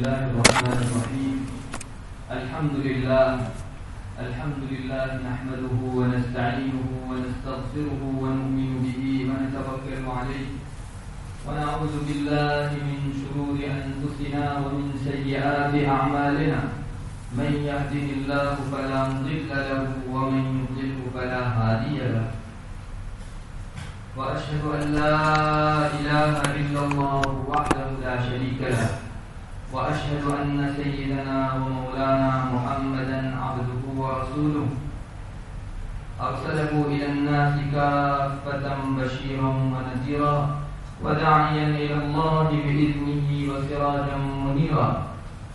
الله الرحمن الرحيم. الحمد لله. الحمد لله نحمده ونستعينه ونستغفره ونؤمن به ونتوكل عليه. ونعوذ بالله من شرور أنفسنا ومن سيئات أعمالنا. من يهده الله فلا مضل له ومن يضلل فلا هادي له. وأشهد أن لا إله إلا الله وحده لا شريك له. وأشهد أن سيدنا ومولانا محمدا عبده ورسوله. أرسله إلى الناس كافة بشيرا ونذيرا وداعيا إلى الله بإذنه وسراجا منيرا.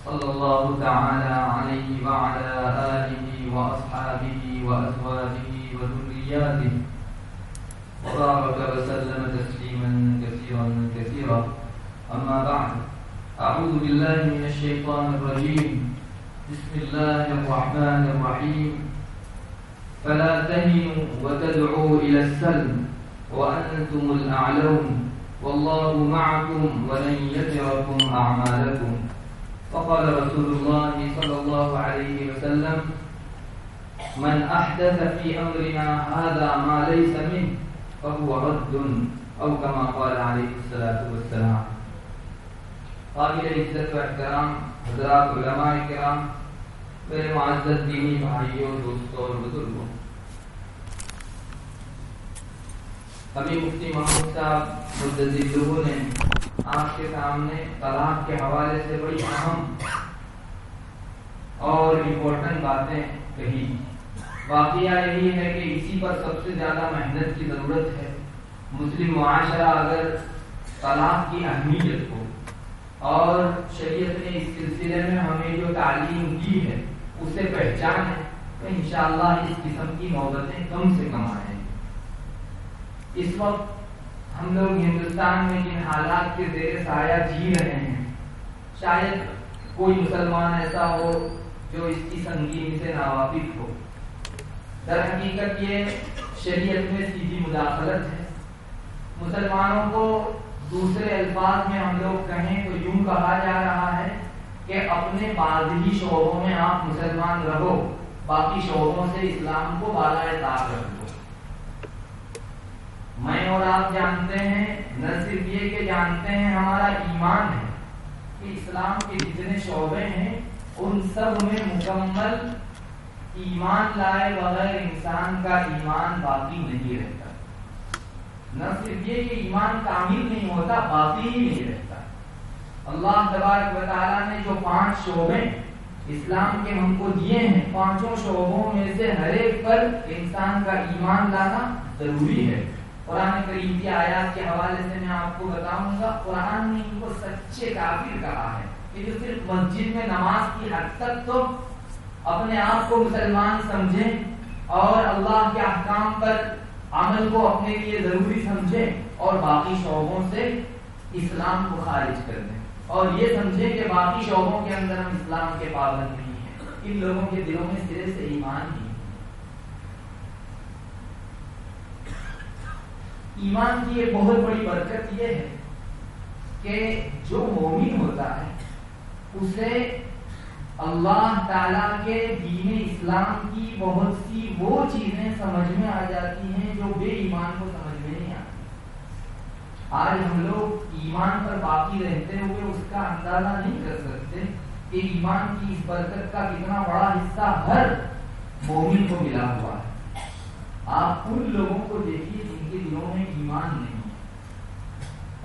صلى الله تعالى عليه وعلى آله وأصحابه وأزواجه وذرياته. وبارك وسلم تسليما كثيرا كثيرا. أما بعد. أعوذ بالله من الشيطان الرجيم. بسم الله الرحمن الرحيم. فلا تهنوا وتدعوا إلى السلم وأنتم الأعلون. والله معكم ولن يتركم أعمالكم. فقال رسول الله صلى الله عليه وسلم، من أحدث في أمرنا هذا ما ليس منه فهو رد او كما قال عليه الصلاة والسلام. قابل عزت و احترام حضرات علماء کرام، میرے معزز دینی بھائیوں، دوستوں اور بزرگوں۔ ابھی مفتی محمود صاحب مدلو نے آپ کے سامنے طلاق کے حوالے سے بڑی اہم اور امپورٹنٹ باتیں کہی۔ واقعہ یہی ہے کہ اسی پر سب سے زیادہ محنت کی ضرورت ہے۔ مسلم معاشرہ اگر طلاق کی اہمیت کو اور شریعت نے اس سلسلے میں ہمیں جو تعلیم کی ہے، اسے پہچان ہے۔ تو انشاءاللہ اس قسم کی نوبتیں کم سے کم آئیں۔ اس وقت ہم لوگ ہندوستان میں جن حالات کے زیر سایہ جی رہے ہیں، شاید کوئی مسلمان ایسا ہو جو اس کی سنگینی سے ناواقف ہو۔ در حقیقت یہ شریعت میں سیدھی مداخلت ہے۔ مسلمانوں کو دوسرے الفاظ میں ہم لوگ کہیں تو یوں کہا جا رہا ہے کہ اپنے بعض ہی شعبوں میں آپ مسلمان رہو، باقی شعبوں سے اسلام کو بالائے طاق رکھو۔ میں اور آپ جانتے ہیں، نہ صرف یہ کہ جانتے ہیں، ہمارا ایمان ہے کہ اسلام کے جتنے شعبے ہیں، ان سب میں مکمل ایمان لائے بغیر انسان کا ایمان باقی نہیں رہتا۔ نہ صرف یہ کہ ایمان کامل نہیں ہوتا، باقی ہی نہیں رہتا۔ اللہ تبارک و تعالیٰ نے جو پانچ شعبے اسلام کے ہم کو دیے ہیں، پانچوں شعبوں میں سے ہر ایک پر انسان کا ایمان لانا ضروری ہے۔ قرآن کریم کی آیات کے حوالے سے میں آپ کو بتاؤں گا، قرآن نے ان کو سچے کافر کہا ہے کہ جو صرف مسجد میں نماز کی حد تک تو اپنے آپ کو مسلمان سمجھیں اور اللہ کے احکام پر عمل کو اپنے لیے ضروری سمجھیں اور باقی شعبوں سے اسلام کو خارج کر دیں۔ اور یہ سمجھیں کہ باقی شعبوں کے اندر ہم اسلام کے پابند نہیں ہیں۔ ان لوگوں کے دلوں میں سرے سے ایمان ہی ایمان کی ایک بہت بڑی برکت یہ ہے کہ جو مومن ہوتا ہے، اسے اللہ تعالیٰ کے دین اسلام کی بہت سی وہ چیزیں سمجھ میں آ جاتی ہیں جو بے ایمان کو سمجھ میں نہیں آتی۔ آج ہم لوگ ایمان پر باقی رہتے ہوئے اس کا اندازہ نہیں کر سکتے کہ ایمان کی اس برکت کا کتنا بڑا حصہ ہر مومن کو ملا ہوا ہے۔ آپ ان لوگوں کو دیکھیے جن کے دلوں میں ایمان نہیں۔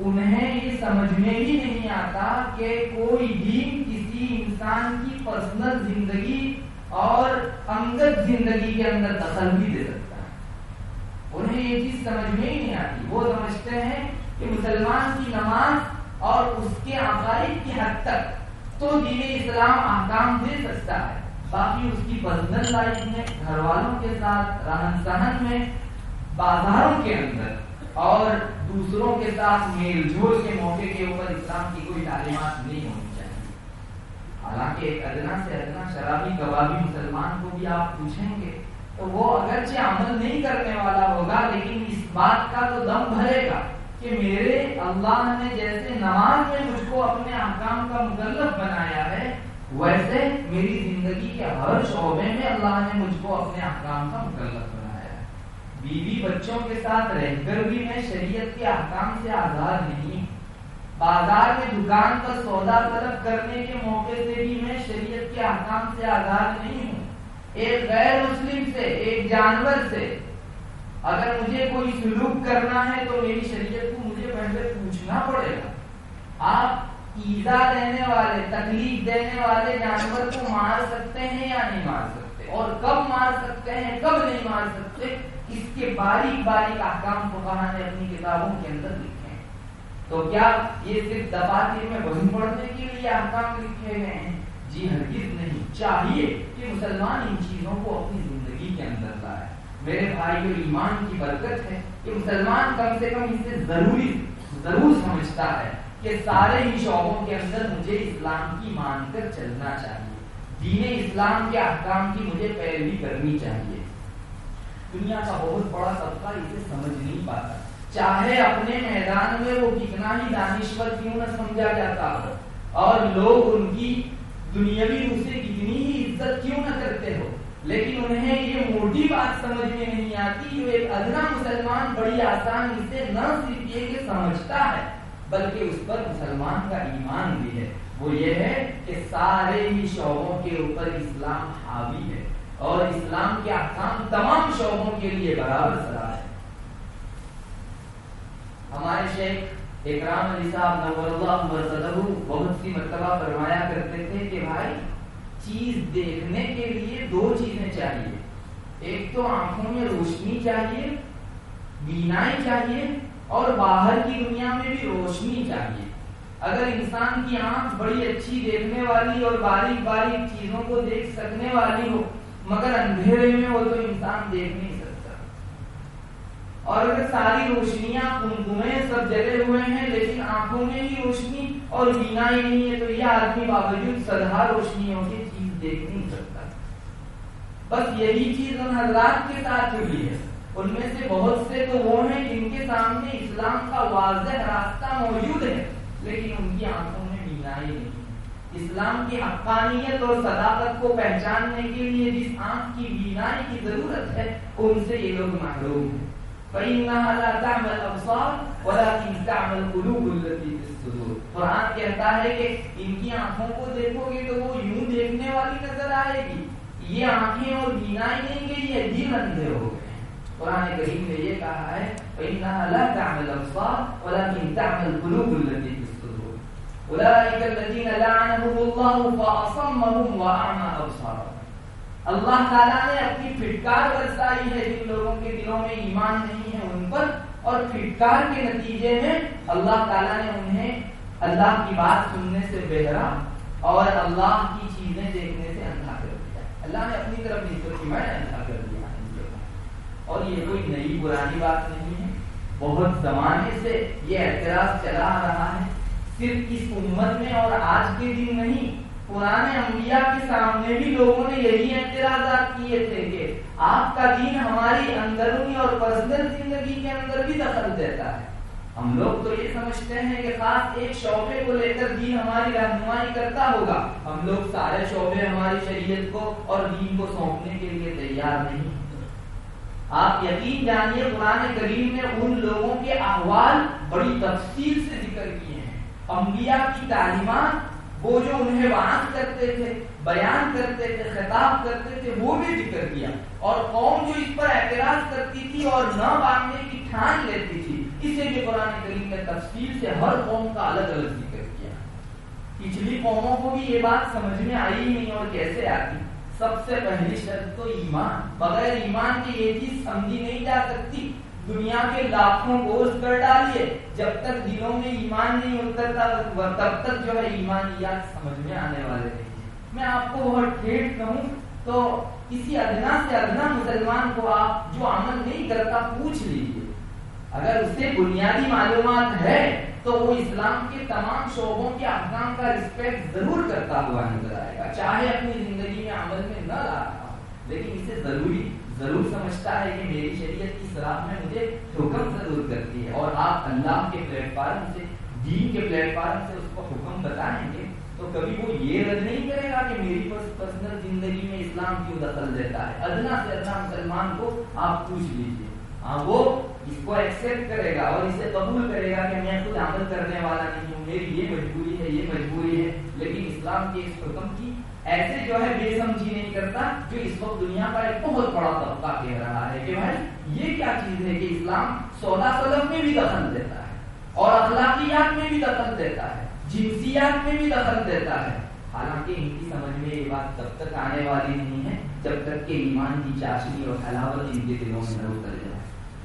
انہیں یہ سمجھ میں ہی نہیں آتا کہ کوئی دین کسی انسان کی پرسنل زندگی اور انگت زندگی کے اندر دخل بھی دے سکتا ہے۔ انہیں یہ چیز سمجھ میں ہی نہیں آتی۔ وہ سمجھتے ہیں کہ مسلمان کی نماز اور اس کے عقائد کی حد تک تو دین اسلام احکام دے سکتا ہے۔ باقی اس کی پرسنل لائف میں، گھر والوں کے ساتھ، رہن سہن میں، بازاروں کے اندر اور دوسروں کے ساتھ میل جول کے موقع کے اوپر اسلام کی کوئی تعلیمات نہیں ہونی چاہیے۔ حالانکہ ایک ادنا سے ادنا شرابی کبابی مسلمان کو بھی آپ پوچھیں گے تو وہ اگرچہ عمل نہیں کرنے والا ہوگا، لیکن اس بات کا تو دم بھرے گا کہ میرے اللہ نے جیسے نماز میں مجھ کو اپنے احکام کا مکلف بنایا ہے، ویسے میری زندگی کے ہر شعبے میں اللہ نے مجھ کو اپنے احکام کا مکلف بنایا بیوی بچوں کے ساتھ رہ کر بھی میں شریعت کے احکام سے آزاد نہیں بازار میں دکان پر سودا طلب کرنے کے موقع سے بھی میں شریعت کے احکام سے آزاد نہیں ہوں۔ ایک غیر مسلم سے، ایک جانور سے۔ اگر مجھے کوئی سلوک کرنا ہے تو میری شریعت کو مجھے پہلے پوچھنا پڑے گا۔ آپ ایزا دینے والے، تکلیف دینے والے جانور کو مار سکتے ہیں یا نہیں مار سکتے؟ اور کب مار سکتے ہیں، کب نہیں مار سکتے؟ اس کے باریک باریک احکام کو نے اپنی کتابوں کے اندر لکھے ہیں۔ تو کیا یہ صرف دفاتر میں وہی پڑھنے کے لیے احکام لکھے گئے ہیں؟ جی ہرگز نہیں۔ چاہیے کہ مسلمان ان چیزوں کو اپنی زندگی کے اندر لائے۔ میرے بھائی اور ایمان کی برکت ہے کہ مسلمان کم سے کم اسے ضروری، ضرور سمجھتا ہے کہ سارے ہی شعبوں کے اندر مجھے اسلام کی مان کر چلنا چاہیے۔ دین اسلام کے احکام کی مجھے پیروی کرنی چاہیے۔ دنیا کا بہت بڑا طبقہ اسے سمجھ نہیں پاتا۔ چاہے اپنے میدان میں وہ کتنا ہی دانشور کیوں نہ سمجھا جاتا ہو، اور لوگ ان کی دنیاوی اسے کتنی ہی عزت کیوں نہ کرتے ہو، لیکن انہیں یہ موٹی بات سمجھ میں نہیں آتی جو ایک ادنا مسلمان بڑی آسانی سے نہ صرف یہ کہ سمجھتا ہے، بلکہ اس پر مسلمان کا ایمان بھی ہے۔ وہ یہ ہے کہ سارے ہی شعبوں کے اوپر اسلام حاوی ہے۔ اور اسلام کے احکام تمام شعبوں کے لیے برابر سرا ہے ہمارے شیخ اکرام علی صاحب نور اللہ مرتدہ بہت سی مرتبہ فرمایا کرتے تھے کہ بھائی، چیز دیکھنے کے لیے دو چیزیں چاہیے۔ ایک تو آنکھوں میں روشنی چاہیے، بینائی چاہیے، اور باہر کی دنیا میں بھی روشنی چاہیے۔ اگر انسان کی آنکھ بڑی اچھی دیکھنے والی اور باریک باریک چیزوں کو دیکھ سکنے والی ہو مگر اندھیرے میں ہو تو انسان دیکھ نہیں سکتا۔ اور اگر ساری روشنیاں کنکمیں سب جلے ہوئے ہیں، لیکن آنکھوں میں ہی روشنی اور بینا ہی نہیں ہے، تو یہ آدمی باوجود سدھا روشنیوں کی چیز دیکھ نہیں سکتا۔ بس یہی چیز ان حضرات کے ساتھ ہوئی ہے۔ ان میں سے بہت سے تو وہ ہیں جن کے سامنے اسلام کا واضح راستہ موجود ہے، لیکن ان کی آنکھوں میں بینائی نہیں۔ اسلام کی حقانیت اور صداقت کو پہچاننے کے لیے جس آنکھ کی بینائی کی ضرورت ہے ان سے یہ لوگ محروم ہیں۔ فَإِنَّهَا لَا تَعْمَ الْأَبْصَارِ وَلَكِنْ تَعْمَ الْقُلُوبُ الَّتِي فِي الصُّدُورِ۔ قرآن کہتا ہے کہ ان کی آنکھوں کو دیکھو گے تو وہ یوں دیکھنے والی نظر آئے گی۔ یہ آنکھیں اور بینائی نہیں گئی ہے دل اندھے ہو گئے قرآن کریم نے یہ کہا ہے، فَإِنَّهَا لَا تَعْمَ الْأَبْصَارِ وَلَكِنْ تَعْمَ الْقُلُوبُ الَّتِي أُولَئِكَ الَّذِينَ لَعَنَهُمُ اللَّهُ فَأَصَمَّهُمْ وَأَعْمَى أَبْصَارَهُمْ. اللہ تعالیٰ نے اپنی پھٹکار برسائی ہے جن لوگوں کے دلوں میں ایمان نہیں ہے ان پر، اور پھٹکار کے نتیجے میں اللہ تعالیٰ نے انہیں اللہ کی بات سننے سے بہرا اور اللہ کی چیزیں دیکھنے سے اندھا کر دیا۔ اللہ نے اپنی طرف نسبت کی میں اندھا کر دیا۔ اور یہ کوئی نئی پرانی بات نہیں ہے۔ بہت زمانے سے یہ اعتراض چلا آ رہا ہے۔ صرف اس امت میں اور آج کے دن نہیں پرانے انبیاء کے سامنے بھی لوگوں نے یہی اعتراضات کیے تھے کہ آپ کا دین ہماری اندرونی اور پرسنل زندگی کے اندر بھی دخل دیتا ہے۔ ہم لوگ تو یہ سمجھتے ہیں کہ خاص ایک شعبے کو لے کر دین ہماری رہنمائی کرتا ہوگا۔ ہم لوگ سارے شعبے ہماری شریعت کو اور دین کو سونپنے کے لیے تیار نہیں۔ آپ یقین جانیے، قرآن کریم نے ان لوگوں کے احوال بڑی تفصیل سے ذکر کیے۔ انبیاء کی تعلیمات، وہ جو انہیں وعد کرتے تھے، بیان کرتے تھے، خطاب کرتے تھے، وہ بھی ذکر کیا۔ اور قوم جو اس پر اعتراض کرتی تھی اور نہ ماننے کی ٹھان لیتی تھی، اسے بھی قرآن کریم نے تفصیل سے ہر قوم کا الگ الگ ذکر کیا۔ پچھلی قوموں کو بھی یہ بات سمجھ میں آئی نہیں اور کیسے آتی؟ سب سے پہلی شرط تو ایمان۔ بغیر ایمان کے یہ چیز سمجھی نہیں جا سکتی۔ دنیا کے لاکھوں گوشت کر ڈالیے۔ جب تک دلوں میں ایمان نہیں اترتا تب تک جو ہے ایمانیات سمجھ میں آنے والے نہیں میں آپ کو بہت ٹھیک کہوں، تو کسی ادنا سے ادنا مسلمان کو آپ جو عمل نہیں کرتا، پوچھ لیجیے اگر اسے بنیادی معلومات ہے، تو وہ اسلام کے تمام شعبوں کے احکام کا رسپیکٹ ضرور کرتا ہوا نظر آئے گا، چاہے اپنی زندگی میں عمل میں نہ لا رہا لیکن اسے ضروری ضرور سمجھتا ہے کہ میری شریعت کی شراب میں مجھے حکم ضرور کرتی ہے اور آپ اللہ کے پلیٹ فارم سے، دین کے پلیٹ فارم سے اس کو حکم بتائیں گے تو کبھی وہ یہ رد نہیں کرے گا کہ میری پرسنل زندگی میں اسلام کیوں دخل دیتا ہے؟ ادنا سے ادنا مسلمان کو آپ پوچھ لیجیے ہاں وہ اس کو ایکسپٹ کرے گا اور اسے قبول کرے گا کہ میں خود عمل کرنے والا نہیں ہوں، میری یہ مجبوری ہے، یہ مجبوری ہے۔ لیکن اسلام کے اس حکم کی ایسے جو ہے بے سمجھی نہیں کرتا جو اس وقت دنیا کا ایک بہت بڑا طبقہ کہہ رہا ہے کہ بھائی یہ کیا چیز ہے کہ اسلام سودا سلم میں بھی دخل دیتا ہے اور اخلاقیات میں بھی دخل دیتا ہے، جنسیات میں بھی دخل دیتا ہے۔ حالانکہ ان کی سمجھ میں یہ بات تب تک آنے والی نہیں ہے جب تک کہ ایمان کی چاشنی اور حلاوت ان کے دلوں میں نہ اتر جائے۔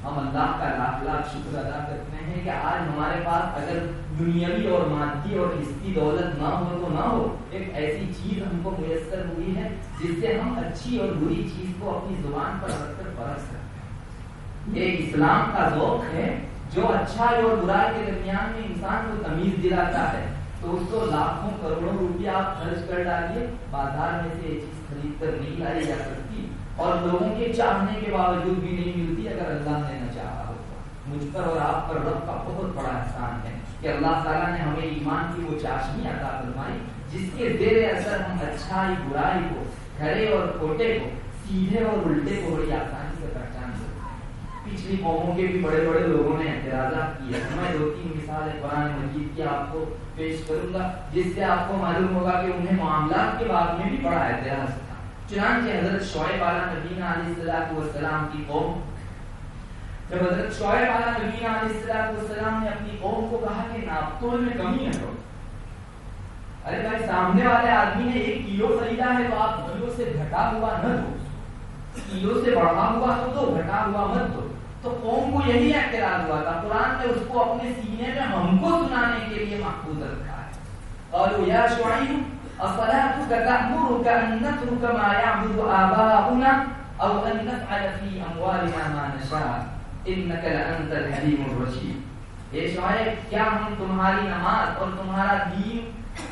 ہم اللہ کا لاکھ لاکھ شکر ادا کرتے ہیں کہ آج ہمارے پاس اگر دنیاوی اور مادی اور حصی دولت نہ ہو تو نہ ہو، ایک ایسی چیز ہم کو میسر ہوئی ہے جس سے ہم اچھی اور بری چیز کو اپنی زبان پر رکھ کر پرکھ سکتے ہیں۔ یہ اسلام کا ذوق ہے، جو اچھائی اور برائی کے درمیان میں انسان کو تمیز دلاتا ہے۔ تو اس کو لاکھوں کروڑوں روپیہ آپ خرچ کر ڈالیے، بازار میں سے یہ چیز خرید کر نہیں لائی جا سکتی۔ اور لوگوں کے چاہنے کے باوجود بھی نہیں ملتی اگر اللہ نے نہ چاہا ہوتا مجھ پر اور آپ پر رب کا بہت بڑا احسان ہے کہ اللہ تعالیٰ نے ہمیں ایمان کی وہ چاشنی عطا فرمائی جس کے زیر اثر ہم اچھائی، برائی کو کھڑے اور کھوٹے کو، سیدھے اور الٹے کو بڑی آسانی سے پہچان سکتے پچھلی قوموں کے بھی بڑے بڑے لوگوں نے اعتراضات کیے میں دو تین مثالیں قرآن مجید کی آپ کو پیش کروں گا جس سے آپ کو معلوم ہوگا کہ انہیں معاملات کے بعد میں بھی بڑا اعتراض چنانچہ حضرت شعیب علیہ نبینا علیہ السلام کی قوم۔ جب حضرت شعیب علیہ نبینا علیہ السلام نے اپنی قوم کو کہا کہ ناپتول میں کمی ہے تو۔ ارے بھائی، سامنے والے آدمی نے ایک کلو خریدا ہے تو آپ کلو سے گھٹا ہوا نہ دو۔ کلو سے بڑھا ہوا تو دو، گھٹا ہوا مت دو۔ تو قوم کو یہی اعتراض ہوا تھا، قرآن نے اس کو اپنے سینے میں ہم کو سنانے کے لیے محفوظ رکھا ہے۔ اور یا شعیب أصلاتك تأمرك أن نترك ما يعبد آباؤنا أو أن نفعل في أموالنا ما نشاء إنك لأنت الحليم الرشيد۔ اے شعیب، کیا ہم تمہاری نماز اور تمہارا دین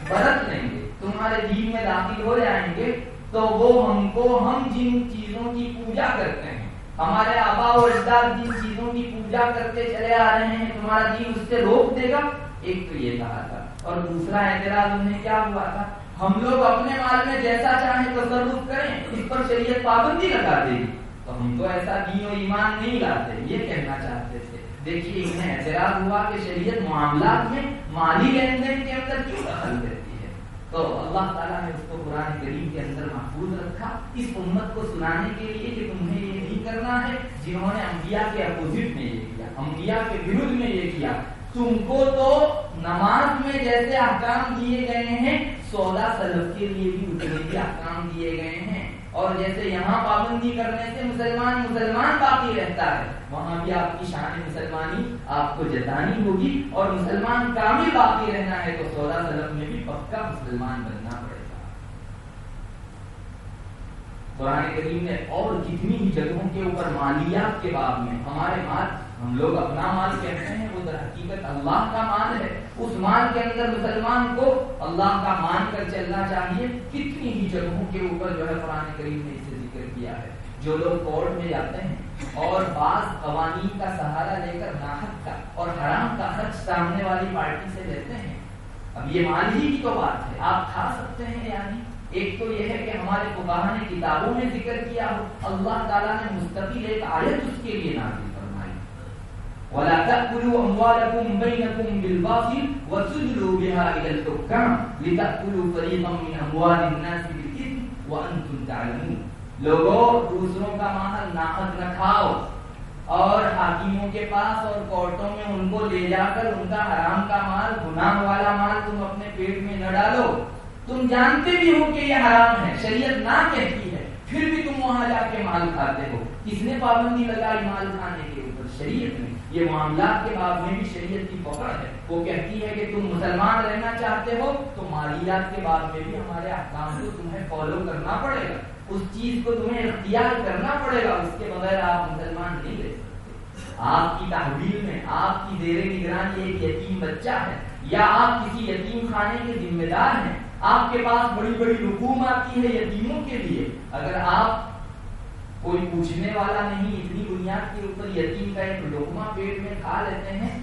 برت لیں گے؟ تمہارے دین میں داخل ہو جائیں گے تو وہ ہم کو ہم جن چیزوں کی پوجا کرتے ہیں، ہمارے آبا و اجداد جن چیزوں کی پوجا کرتے چلے آ رہے ہیں، تمہارا دین اس سے روک دے گا؟ ایک تو یہ کہا تھا۔ اور دوسرا اعتراض انہیں کیا ہوا تھا؟ ہم لوگ اپنے مال میں جیسا چاہیں تصرف کریں، اس پر شریعت پابندی لگا دے گی۔ تو ہم تو ایسا دین و ایمان نہیں لاتے، یہ کہنا چاہتے تھے۔ دیکھیے، انہیں اعتراض ہوا کہ شریعت معاملات میں مالی لین دین کے اندر کیوں دخل دیتی ہے؟ تو اللہ تعالیٰ نے اس کو قرآن کریم کے اندر محفوظ رکھا۔ اس امت کو سنانے کے لیے کہ تمہیں یہ نہیں کرنا ہے۔ جنہوں نے انبیاء کے اپوزٹ میں یہ کیا، انبیاء کے وروج میں یہ کیا تم کو تو نماز میں جیسے احکام دیے گئے ہیں سودا سلف کے لیے بھی اتنے بھی احکام دیے گئے ہیں اور جیسے یہاں پابندی کرنے سے مسلمان مسلمان باقی رہتا ہے وہاں بھی آپ کی شان مسلمانی آپ کو جتانی ہوگی اور مسلمان کامل باقی رہنا ہے تو سودا سلف میں بھی پکا مسلمان بننا پڑے گا قرآن کریم نے اور جتنی ہی جگہوں کے اوپر مالیات کے باب میں ہمارے مال ہم لوگ اپنا مال کہتے ہیں، وہ در حقیقت اللہ کا مال ہے۔ اس مال کے اندر مسلمان کو اللہ کا مان کر چلنا چاہیے۔ کتنی ہی جگہوں کے اوپر جو ہے قرآن کریم نے اسے ذکر کیا ہے۔ جو لوگ کورٹ میں جاتے ہیں اور بعض قوانین کا سہارا لے کر ناحق کا اور حرام کا خرچ سامنے والی پارٹی سے لیتے ہیں۔ اب یہ مال ہی کی تو بات ہے۔ آپ کھا سکتے ہیں یعنی ایک تو یہ ہے کہ ہمارے فقاہ نے کتابوں میں ذکر کیا ہو۔ اللہ تعالیٰ نے مستقل ایک آیت اس کے لیے نازل ولا تأكلوا أموالكم بينكم بالباطل وتدلوا بها إلى الحكام لتأكلوا فريقا من أموال الناس بالإثم وأنتم تعلمون. لوگوں دوسروں کا مال ناحق نہ کھاؤ اور حاکموں کے پاس اور کورٹوں میں ان کو لے جا کر ان کا حرام کا مال، گناہ والا مال تم اپنے پیٹ میں نہ ڈالو. تم جانتے بھی ہو کہ یہ حرام ہے، شریعت نہ کہتی ہے، پھر بھی تم وہاں جا کے مال کھاتے ہو. کس نے پابندی لگائی مال کھانے کے اوپر شریعت نے یہ معاملات کے بعد میں بھی شریعت کی پکڑ ہے۔ وہ کہتی ہے کہ تم مسلمان رہنا چاہتے ہو تو مالیات کے بعد میں بھی ہمارے احکام کو تمہیں فالو کرنا پڑے گا۔ اس چیز کو تمہیں اختیار کرنا پڑے گا۔ اس کے بغیر آپ مسلمان نہیں رہ سکتے۔ آپ کی تحویل میں، آپ کی زیر نگرانی ایک یتیم بچہ ہے یا آپ کسی یتیم خانے کے ذمہ دار ہیں۔ آپ کے پاس بڑی بڑی رقوم آتی ہے یتیموں کے لیے۔ اگر آپ کوئی پوچھنے والا نہیں، اتنی بنیاد کے اوپر یتیم کا ایک لوکما پیٹ میں کھا لیتے ہیں۔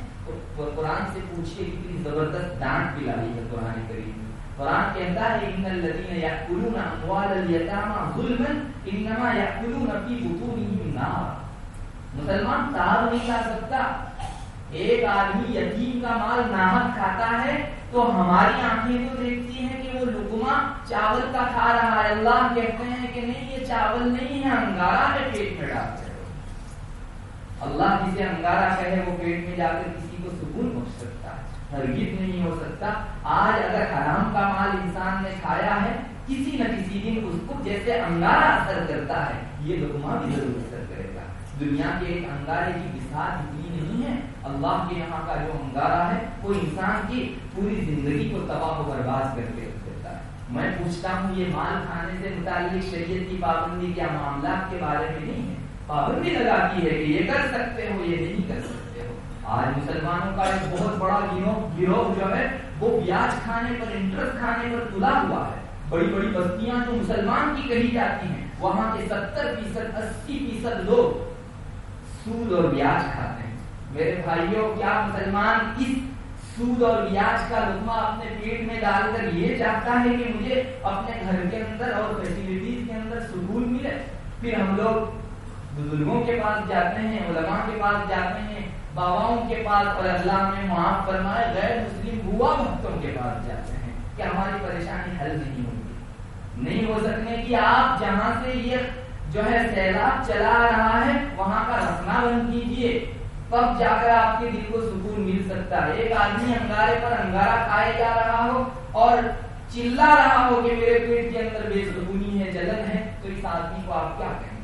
تو قرآن سے پوچھیے کتنی زبردست ڈانٹ پلائی ہے قرآن کریم قرآن کہتا ہے، ان الذين ياكلون اموال اليتامى ظلما انما ياكلون في بطونهم نار مسلمان تار نہیں لا سکتا۔ ایک آدمی یتیم کا مال نامت کھاتا ہے تو ہماری آنکھیں تو دیکھتی ہیں کہ وہ لکما چاول کا کھا رہا ہے۔ اللہ کہتے ہیں کہ نہیں، یہ چاول نہیں ہے انگارا ہے پیٹ میں ڈالتے اللہ جسے انگارا کہے، وہ پیٹ میں جا کر کسی کو سکون پہنچ سکتا ہے، ہرگز نہیں ہو سکتا۔ آج اگر حرام کا مال انسان نے کھایا ہے، کسی نہ کسی دن اس کو جیسے انگارا اثر کرتا ہے، یہ لکما بھی ضرور اثر کرے گا۔ دنیا کے ایک انگارے کی مثال اتنی نہیں ہے اللہ کے یہاں کا جو انگارہ ہے، وہ انسان کی پوری زندگی کو تباہ و برباد کر کے رکھ دیتا ہے۔ میں پوچھتا ہوں، یہ مال کھانے سے متعلق شریعت کی پابندی کیا معاملات کے بارے میں نہیں ہے؟ پابندی لگاتی ہے کہ یہ کر سکتے ہو، یہ نہیں کر سکتے ہو۔ آج مسلمانوں کا ایک بہت بڑا گروہ جو ہے، وہ بیاج کھانے پر، انٹرسٹ کھانے پر تلا ہوا ہے۔ بڑی بڑی بستیاں جو مسلمان کی کہی جاتی ہیں، وہاں کے ستر فیصد، اسی فیصد لوگ سود اور بیاج کھاتے ہیں۔ میرے بھائیوں، کیا مسلمان اس سود اور بیاج کا لقمہ اپنے پیٹ میں ڈال کر یہ چاہتا ہے کہ مجھے اپنے گھر کے اندر اور فیسلٹیز کے اندر سکون ملے؟ پھر ہم لوگ بزرگوں کے پاس جاتے ہیں، علماء کے پاس جاتے ہیں باباؤں کے پاس اور اللہ میں معاف فرمائے، غیر مسلم ہوا بھکتوں کے پاس جاتے ہیں کہ ہماری پریشانی حل نہیں ہوگی۔ نہیں ہو سکنے کہ آپ جہاں سے یہ جو ہے سیلاب چلا رہا ہے، وہاں کا رکھنا بند کیجیے تب جا کر آپ کے دل کو سکون مل سکتا ہے۔ ایک آدمی انگارے پر انگارا کھائے جا رہا ہو اور چلا رہا ہو کہ میرے پیٹ کے اندر بے سکونی ہے، جلن ہے، تو اس آدمی کو آپ کیا کہیں؟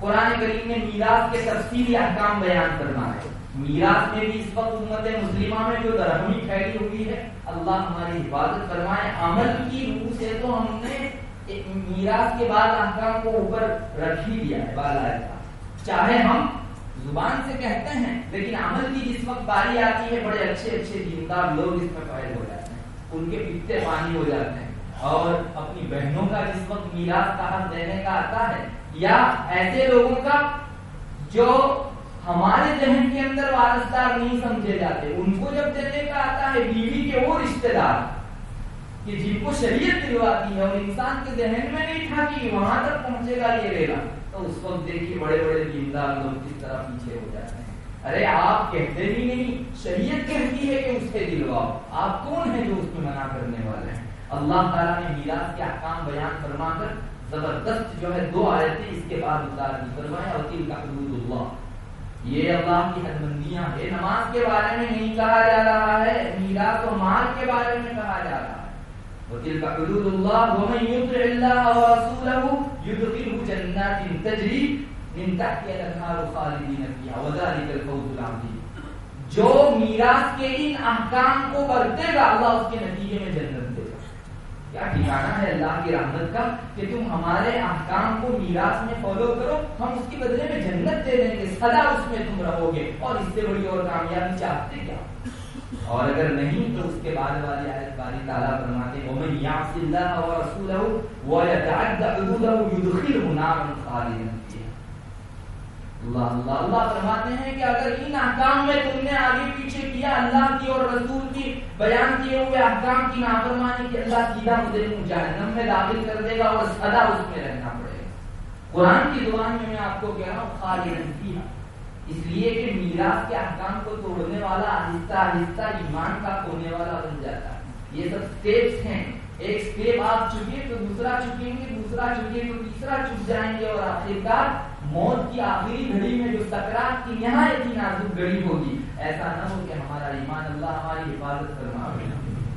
قرآن کریم نے میراث کے تفصیلی احکام بیان کرنا ہے میراث میں بھی اس وقت امت مسلمہ میں جو درہمی پھیلی ہوئی ہے، اللہ ہماری حفاظت فرمائے۔ عمل کی روح سے تو ہم نے میراث کے بعد احکام کو اوپر رکھ ہی دیا ہے، بالا چاہے ہم زبان سے کہتے ہیں، لیکن عمل کی جس وقت باری آتی ہے، بڑے اچھے اچھے دیندار لوگ اس میں فائل ہو جاتے ہیں۔ ان کے پیتے پانی ہو جاتے ہیں۔ اور اپنی بہنوں کا جس وقت میراث کا حق دینے کا آتا ہے، یا ایسے لوگوں کا جو ہمارے ذہن کے اندر وارثدار نہیں سمجھے جاتے۔ ان کو جب دینے کا آتا ہے، بیوی کے وہ رشتے دار کہ جن کو شریعت دلواتی ہے اور انسان کے ذہن میں نہیں تھا کہ وہاں تک پہنچے گا یہ ریلا۔ تو اس وقت دیکھیے بڑے بڑے دیندار لوگ کس طرح پیچھے ہو جاتے ہیں۔ ارے، آپ کہتے بھی نہیں، شریعت کہتی ہے کہ اس سے دلواؤ آپ کون ہیں جو اس میں منع کرنے والے ہیں؟ اللہ تعالیٰ نے میراث کے احکام بیان فرما کر زبردست جو ہے دو آیتیں اس کے بعد اتار دی فرمایا وکیل کا حدود اللہ یہ اللہ کی حد بندیاں ہے نماز کے بارے میں نہیں کہا جا رہا ہے، میراث و مال کے بارے میں کہا جا رہا ہے۔ وتلك حدود الله ومن يطع الله ورسوله يدخله جنات تجري من تحتها الانهار خالدين فيها وذلك الفوز العظيم جو میراث کے ان احکام کو کرتے گا اللہ اس کے نتیجے میں جنت دے گا کیا ٹھکانا ہے اللہ کی رحمت کا کہ تم ہمارے احکام کو میراث میں فالو کرو، ہم اس کے بدلے میں جنت دے دیں گے سدا اس میں تم رہو گے اور اس سے بڑی اور کامیابی چاہتے کیا؟ اور اگر نہیں تو اس کے بعد والی آیت باری تعالیٰ فرماتے ہیں، ومن یعص اللہ و رسولہ ویتعد حدودہ یدخلہ نارا خالدا اللہ اللہ اللہ فرماتے ہیں کہ اگر ان احکام میں تم نے آگے پیچھے کیا اللہ کی اور رسول کی بیان کیے ہوئے احکام کی نافرمانی کہ اللہ سیدھا مجھے جہنم میں داخل کر دے گا اور سدا اس میں رہنا پڑے گا۔ قرآن کی زبان میں میں آپ کو کہہ رہا ہوں خالدا فیہا۔ اس لیے کہ میراث کے احکام کو توڑنے والا آہستہ آہستہ ایمان کا کھونے والا بن جاتا ہے۔ یہ سب سٹیپس ہیں۔ ایک سٹیپ آپ چکے تو دوسرا چکیں گے، دوسرا چکے تو تیسرا چک جائیں گے اور آخرکار موت کی آخری گھڑی میں جو سکرات کی نہایت ہی نازک گھڑی ہوگی، ایسا نہ ہو کہ ہمارا ایمان اللہ ہماری حفاظت فرما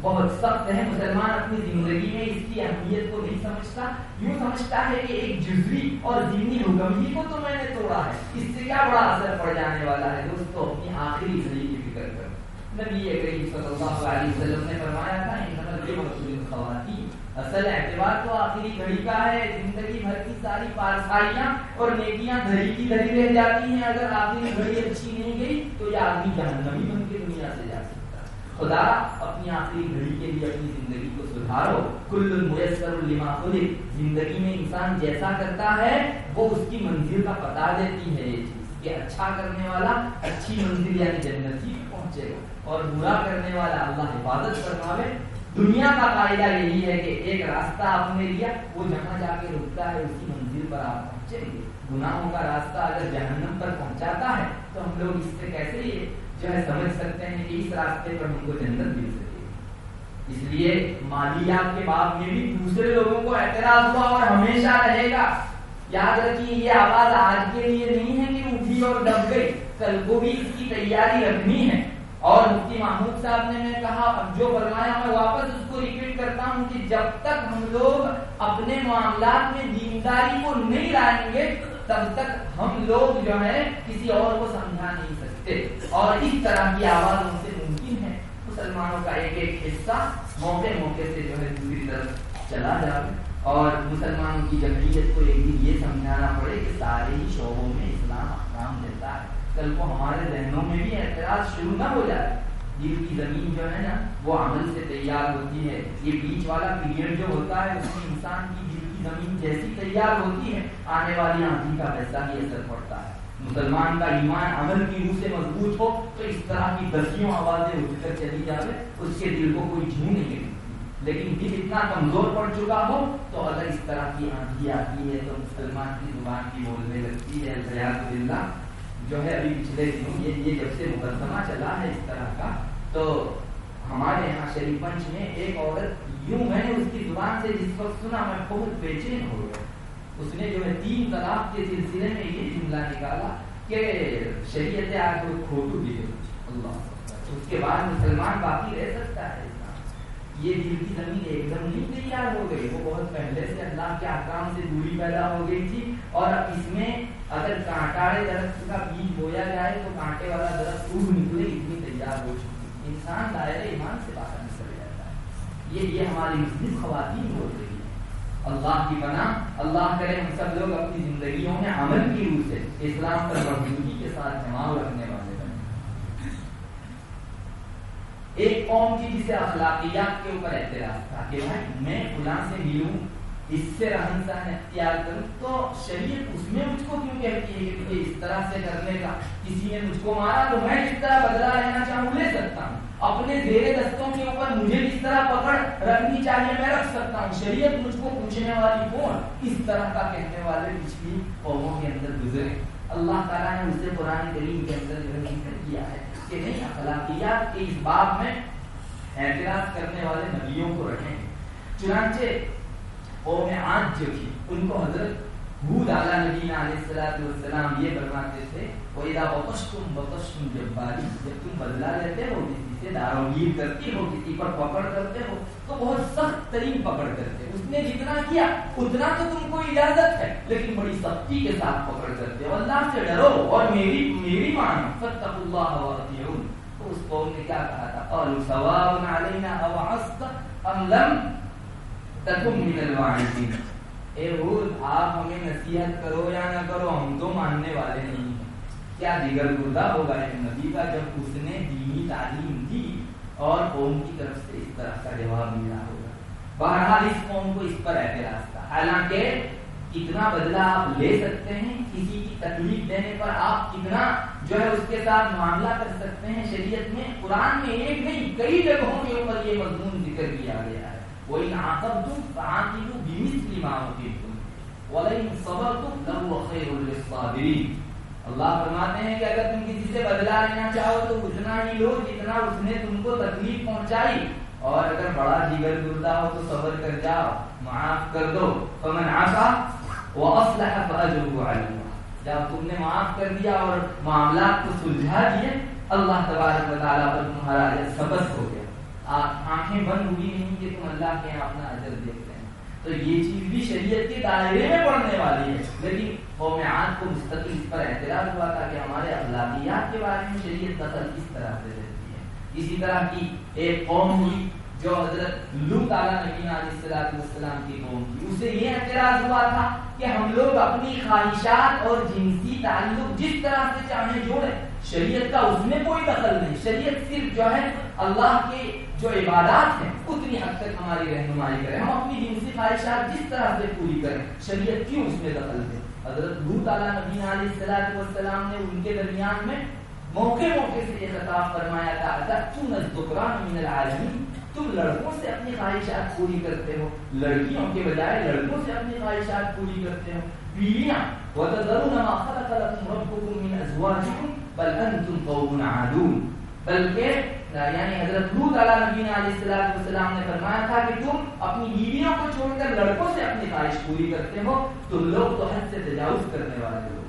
بہت سخت ہے مسلمان اپنی زندگی میں اس کی اہمیت کو نہیں سمجھتا۔ یوں سمجھتا ہے کہ ایک جزوی اور ذہنی حکم ہی کو تو میں نے توڑا ہے۔ اس سے کیا بڑا اثر پڑ جانے والا ہے؟ دوستو، اپنی آخری زندگی کی فکر کر نبی کریم صلی اللہ علیہ وسلم نے فرمایا تھا، ان خواتین اصل اعتبار تو آخری گھڑی کا ہے۔ زندگی بھر کی ساری پارسائیاں اور نیکیاں دھری کی دھری رہ جاتی ہیں۔ اگر آخری گھڑی اچھی نہیں گئی، تو یہ آدمی جہنمی بن کے دنیا سے جا سکتا خدا اپنی آخری گھڑی کے لیے اپنی زندگی کو سدھارو۔ کل میسر الما خلق۔ زندگی میں انسان جیسا کرتا ہے، وہ اس کی منزل کا پتا دیتی ہے یہ چیز کہ اچھا کرنے والا اچھی منزل یعنی جنت ہی پہنچے گا اور برا کرنے والا اللہ حفاظت فرماوے۔ دنیا کا قاعدہ یہی ہے کہ ایک راستہ آپ نے لیا، وہ جہاں جا کے رکتا ہے، اسی منزل پر آپ پہنچیں گے۔ گناہوں کا راستہ اگر جہنم پر پہنچاتا ہے، تو ہم لوگ اس سے کیسے یہ جو ہے سمجھ سکتے ہیں کہ اس راستے پر ہم کو جنت مل سکے اس لیے مالیات کے بعد میں بھی دوسرے لوگوں کو اعتراض ہوا اور ہمیشہ رہے گا۔ یاد رکھیے، یہ آواز آج کے لیے نہیں ہے کہ اٹھی اور دب گئی۔ کل کو بھی اس کی تیاری رکھنی ہے۔ اور مفتی محمود صاحب نے میں کہا جو فرمایا، میں واپس اس کو ریپیٹ کرتا ہوں کہ جب تک ہم لوگ اپنے معاملات میں دینداری کو نہیں لائیں گے، تب تک ہم لوگ جو ہے کسی اور کو سمجھا نہیں سکتے۔ اور اس طرح کی آواز ان سے ممکن ہے۔ مسلمانوں کا ایک ایک حصہ موقع موقع سے جو ہے دوسری طرف چلا جائے۔ اور مسلمانوں کی جمعیت کو ایک دن یہ سمجھانا پڑے کہ سارے ہی شعبوں میں اسلام احکام دیتا ہے۔ کل کو ہمارے ذہنوں میں بھی اعتراض شروع نہ ہو جائے۔ دل کی زمین جو ہے نا، وہ عمل سے تیار ہوتی ہے۔ یہ بیچ والا پیریڈ جو ہوتا ہے، اس میں انسان کی دل کی زمین جیسی تیار ہوتی ہے۔ آنے والی آندھی کا ویسا ہی اثر پڑتا ہے۔ مسلمان کا ایمان عمل کی روح سے مضبوط ہو تو اس طرح کی دسیوں آوازیں اٹھ کر چلی جائے اس کے دل کو کوئی جھو نہیں گئی لیکن دل اتنا کمزور پڑ چکا ہو تو اگر اس طرح کی آندھی آتی ہے تو مسلمان کی زبان کی بولنے لگتی ہے جو ہے ابھی پچھلے دنوں یہ یہ جب سے مقدمہ چلا ہے اس طرح کا، تو ہمارے یہاں شریف پنچ میں ایک عورت یوں میں نے اس کی زبان سے جس وقت سنا، میں بہت بے چین ہو گیا۔ اس نے جو ہے تین طلاق کے سلسلے میں یہ جملہ نکالا کہ شریعت آج وہ کھوٹو بھی اللہ۔ اس کے بعد مسلمان باقی رہ سکتا ہے۔ یہ دل کی زمین ایک دم نہیں تیار ہو گئی۔ وہ بہت پہلے سے اللہ کے احکام سے دوری پیدا ہو گئی تھی۔ اور اب اس میں اگر کانٹاڑے درخت کا بیج بویا جائے تو کانٹے والا درخت ٹوٹ نکلے اتنی تیار ہو چکی انسان دائرے ایمان سے باہر نکل جاتا ہے۔ یہ یہ ہماری مسلم خواتین ہو رہی ہے اللہ کی بنا، اللہ کرے ہم سب لوگ اپنی زندگیوں میں عمل کی روح سے اسلام پر مضبوطی کے ساتھ جماؤ رکھنے والے بنے۔ ایک قوم کی جسے اخلاقیات کے اوپر اعتراض تھا کہ بھائی میں فلاں سے ملوں، اس سے رہن سہن اختیار کروں، تو شریعت اس میں مجھ کو کیوں کہتی ہے کہ اس طرح سے کرنے کا، کسی نے مجھ کو مارا تو میں جس طرح بدلا لینا چاہوں، لے سکتا ہوں۔ اپنے زیر دستوں کے اوپر مجھے جس طرح پکڑ رکھنی چاہیے میں رکھ سکتا ہوں؟ شریعت مجھ کو پوچھنے والی کون؟ اس طرح کا کہنے والے پچھلی قوموں کے اندر گزرے۔ اللہ تعالیٰ نے اسے قرآن کریم کے اندر ذکر کیا ہے کہ نہیں، اخلاقیات کے اس باب میں اعتراض کرنے والے نبیوں کو رکھیں۔ چنانچہ قوم عاد جو تھی، ان کو حضرت حود اعلیٰ نبی علیہ السلام یہ فرماتے تھے وَإِذَا بَطَشْتُمْ بَطَشْتُمْ جَبَّارِ جب تم بدلا لیتے ہو کسی سے داروگیر کرتی ہو کسی پر پکڑ کرتے ہو تو بہت سخت ترین پکڑ کرتے ہو اس نے جتنا کیا، اتنا تو تم کو اجازت ہے، لیکن بڑی سختی کے ساتھ پکڑ کرتے ہو۔ اللہ سے ڈرو اور میری میری مان فَتَّقُ اللَّهَ وَأَطِيعُونَ۔ تو اس قوم نے کیا کہا تھا؟ قَالُوا سَوَاءٌ عَلَيْنَا أَوَعَصْتَ أَمْ لَمْ تَكُمْ مِنَ الْوَاعِدِينَ۔ اے آپ ہمیں نصیحت کرو یا نہ کرو، ہم تو ماننے والے نہیں ہیں۔ کیا جگر گردہ ہوگا نبی کا جب اس نے دینی تعلیم دی اور قوم کی طرف سے اس طرح کا جواب ملا ہوگا؟ بہرحال اس قوم کو اس پر اعتراض تھا۔ حالانکہ کتنا بدلہ آپ لے سکتے ہیں، کسی کی تکلیف دینے پر آپ کتنا جو ہے اس کے ساتھ معاملہ کر سکتے ہیں شریعت میں، قرآن میں ایک نہیں، کئی جگہوں کے اوپر یہ مضمون ذکر کیا گیا۔ ہے اللہ فرماتے ہیں کہ اگر تم کسی سے بدلا لینا چاہو تو اتنا ہی لو جتنا اس نے تم کو تکلیف پہنچائی۔ اور اگر بڑا جگر گردہ ہو تو صبر کر جاؤ، معاف کر دو۔ فمن عفا واصلح فاجره جب تم نے معاف کر دیا اور معاملات کو سلجھا دیے، اللہ تبارک و پر تمہارا سبق ہو گیا۔ آنکھیں بند ہوئی نہیں کہ تم اللہ کے اپنا اجر دیکھتے ہیں۔ تو یہ چیز بھی شریعت کے دائرے میں پڑھنے والی ہے۔ لیکن قوم عاد کو مستقل اس پر اعتراض ہوا تھا کہ ہمارے اخلاقیات کے بارے میں شریعت دخل کس طرح سے دیتی ہے۔ اسی طرح کی ایک قوم ہوئی جو حضرت لوت علیہ نبی علیہ السلام کی قوم تھی۔ اسے یہ اعتراض ہوا تھا کہ ہم لوگ اپنی خواہشات اور جنسی تعلق جس طرح سے چاہیں جوڑیں۔ شریعت کا اس میں کوئی دخل نہیں۔ شریعت صرف جو ہے اللہ کے جو عبادات ہیں، اتنی حد تک ہماری رہنمائی کریں۔ ہم اپنی جنسی خواہشات جس طرح سے پوری کریں، شریعت کیوں اس میں دخل دے؟ حضرت لوت علیہ نبی علیہ السلام نے ان کے درمیان میں موقع موقع سے یہ خطاب فرمایا تھا من العالمین تم لڑکوں سے اپنی خواہشات پوری کرتے ہو، لڑکیوں کے بجائے لڑکوں سے اپنی خواہشات پوری کرتے ہو۔ بیویاں، وتذرون ما خلق لكم ربكم من ازواجكم بل انتم قوم عادون بلکہ یعنی حضرت لوط علیہ نبی علیہ السلام نے فرمایا تھا کہ تم اپنی بیویوں کو چھوڑ کر لڑکوں سے اپنی خواہش پوری کرتے ہو تم لوگ تو حد سے تجاوز کرنے والے لوگ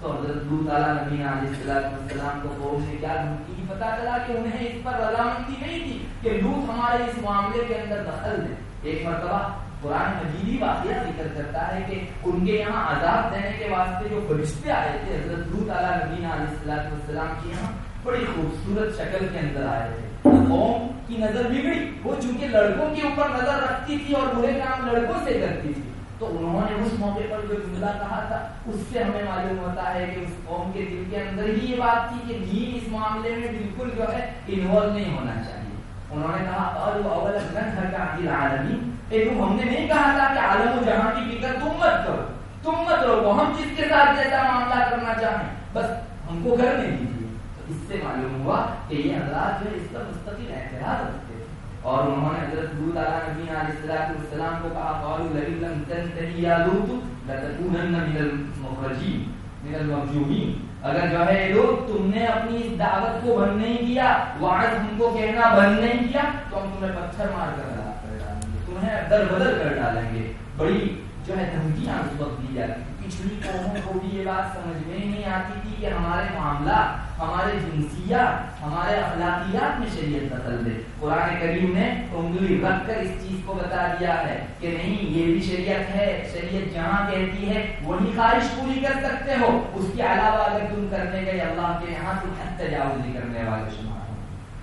تو حضرت لوط علیہ نبی علیہ السلام کو قوم نے کیا دھمکی پتا چلا کہ انہیں اس پر رضامندی نہیں تھی کہ لوط ہمارے اس معاملے کے اندر دخل دے۔ ایک مرتبہ قرآن مجیدی واقعہ ذکر کرتا ہے کہ ان کے یہاں عذاب دینے کے واسطے جو فرشتے آئے تھے، حضرت لوط علیہ نبی علیہ السلام کی یہاں بڑی خوبصورت شکل کے اندر آئے تھے۔ قوم کی نظر بگڑی۔ وہ چونکہ لڑکوں کے اوپر نظر رکھتی تھی اور برے کام لڑکوں سے کرتی تھی۔ تو انہوں نے اس موقع پر جو جملہ کہا تھا، اس سے ہمیں معلوم ہوتا ہے کہ اس قوم کے دل کے اندر ہی یہ بات تھی کہ دین اس معاملے میں بالکل جو ہے انوالو نہیں ہونا چاہیے۔ انہوں نے کہا اور اول عالمی ہم نے نہیں کہا تھا کہ عالم و جہاں کی فکر تم مت کرو۔ تم مت رہو، ہم جس کے ساتھ جیسا معاملہ کرنا چاہیں؟ بس ہم کو گھر نہیں دیجیے۔ اس سے معلوم ہوا کہ یہ حضرات جو ہے اس کا مستقل اعتراض رکھتے اور انہوں نے حضرت لوط علیہ نبی علیہ السلام کو کہا، قالوا لئن لم تنتهي يا لوط لتكونن من المخرجين، من المرجومين۔ اگر جو ہے لوگ تم نے اپنی اس دعوت کو بند نہیں کیا وعد ہم کو کہنا بند نہیں کیا، تو ہم تمہیں پتھر مار کر ڈالیں گے، تمہیں در بدل کر ڈالیں گے۔ بڑی جو ہے دھمکیاں اس وقت دی جاتی پچھلی قوموں کو بھی یہ بات سمجھ میں نہیں آتی تھی کہ ہمارے معاملات، ہمارے جنسیات، ہمارے اخلاقیات میں شریعت دخل دے۔ قرآن کریم نے انگلی رکھ کر اس چیز کو بتا دیا ہے کہ نہیں، یہ بھی شریعت ہے، شریعت جہاں کہتی ہے، وہی خواہش پوری کر سکتے ہو۔ اس کے علاوہ اگر تم کرنے گئے، اللہ کے یہاں تو حد تجاوز نہیں کرنے والے شمار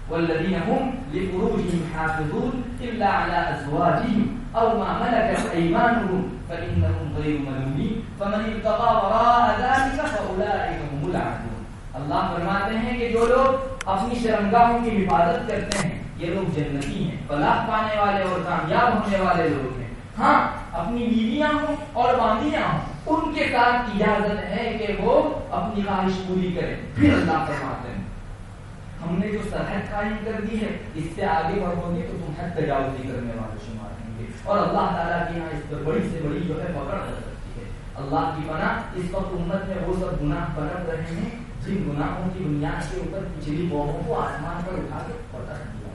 والذين هم لفروجهم حافظون إلا على أزواجهم أو ما ملكت أيمانهم فإنهم غير ملومين فمن ابتغى وراء ذلك فأولئك هم العادون۔ اللہ فرماتے ہیں کہ جو لوگ اپنی شرمگاہوں کی حفاظت کرتے ہیں، یہ لوگ جنتی ہیں، فلاح پانے والے اور کامیاب ہونے والے لوگ ہیں۔ ہاں اپنی بیویاں ہوں اور باندیاں ہوں، ان کے ساتھ اجازت ہے کہ وہ اپنی خواہش پوری کریں۔ پھر اللہ فرماتے ہیں، ہم نے جو سرحد قائم کر دی ہے، اس سے آگے بڑھو گے تو تم حد تجاوز نہیں کرنے والے شمار۔ ہوں گے اور اللہ تعالیٰ کی یہاں اس پر بڑی سے بڑی جو ہے پکڑ کر سکتی ہے۔ اللہ کی پناہ اس وقت امت میں وہ سب گناہ پنپ رہے ہیں جن گناہوں کی بنیاد کے اوپر پچھلی قوموں کو آسمان پر اٹھا کے پتہ دیا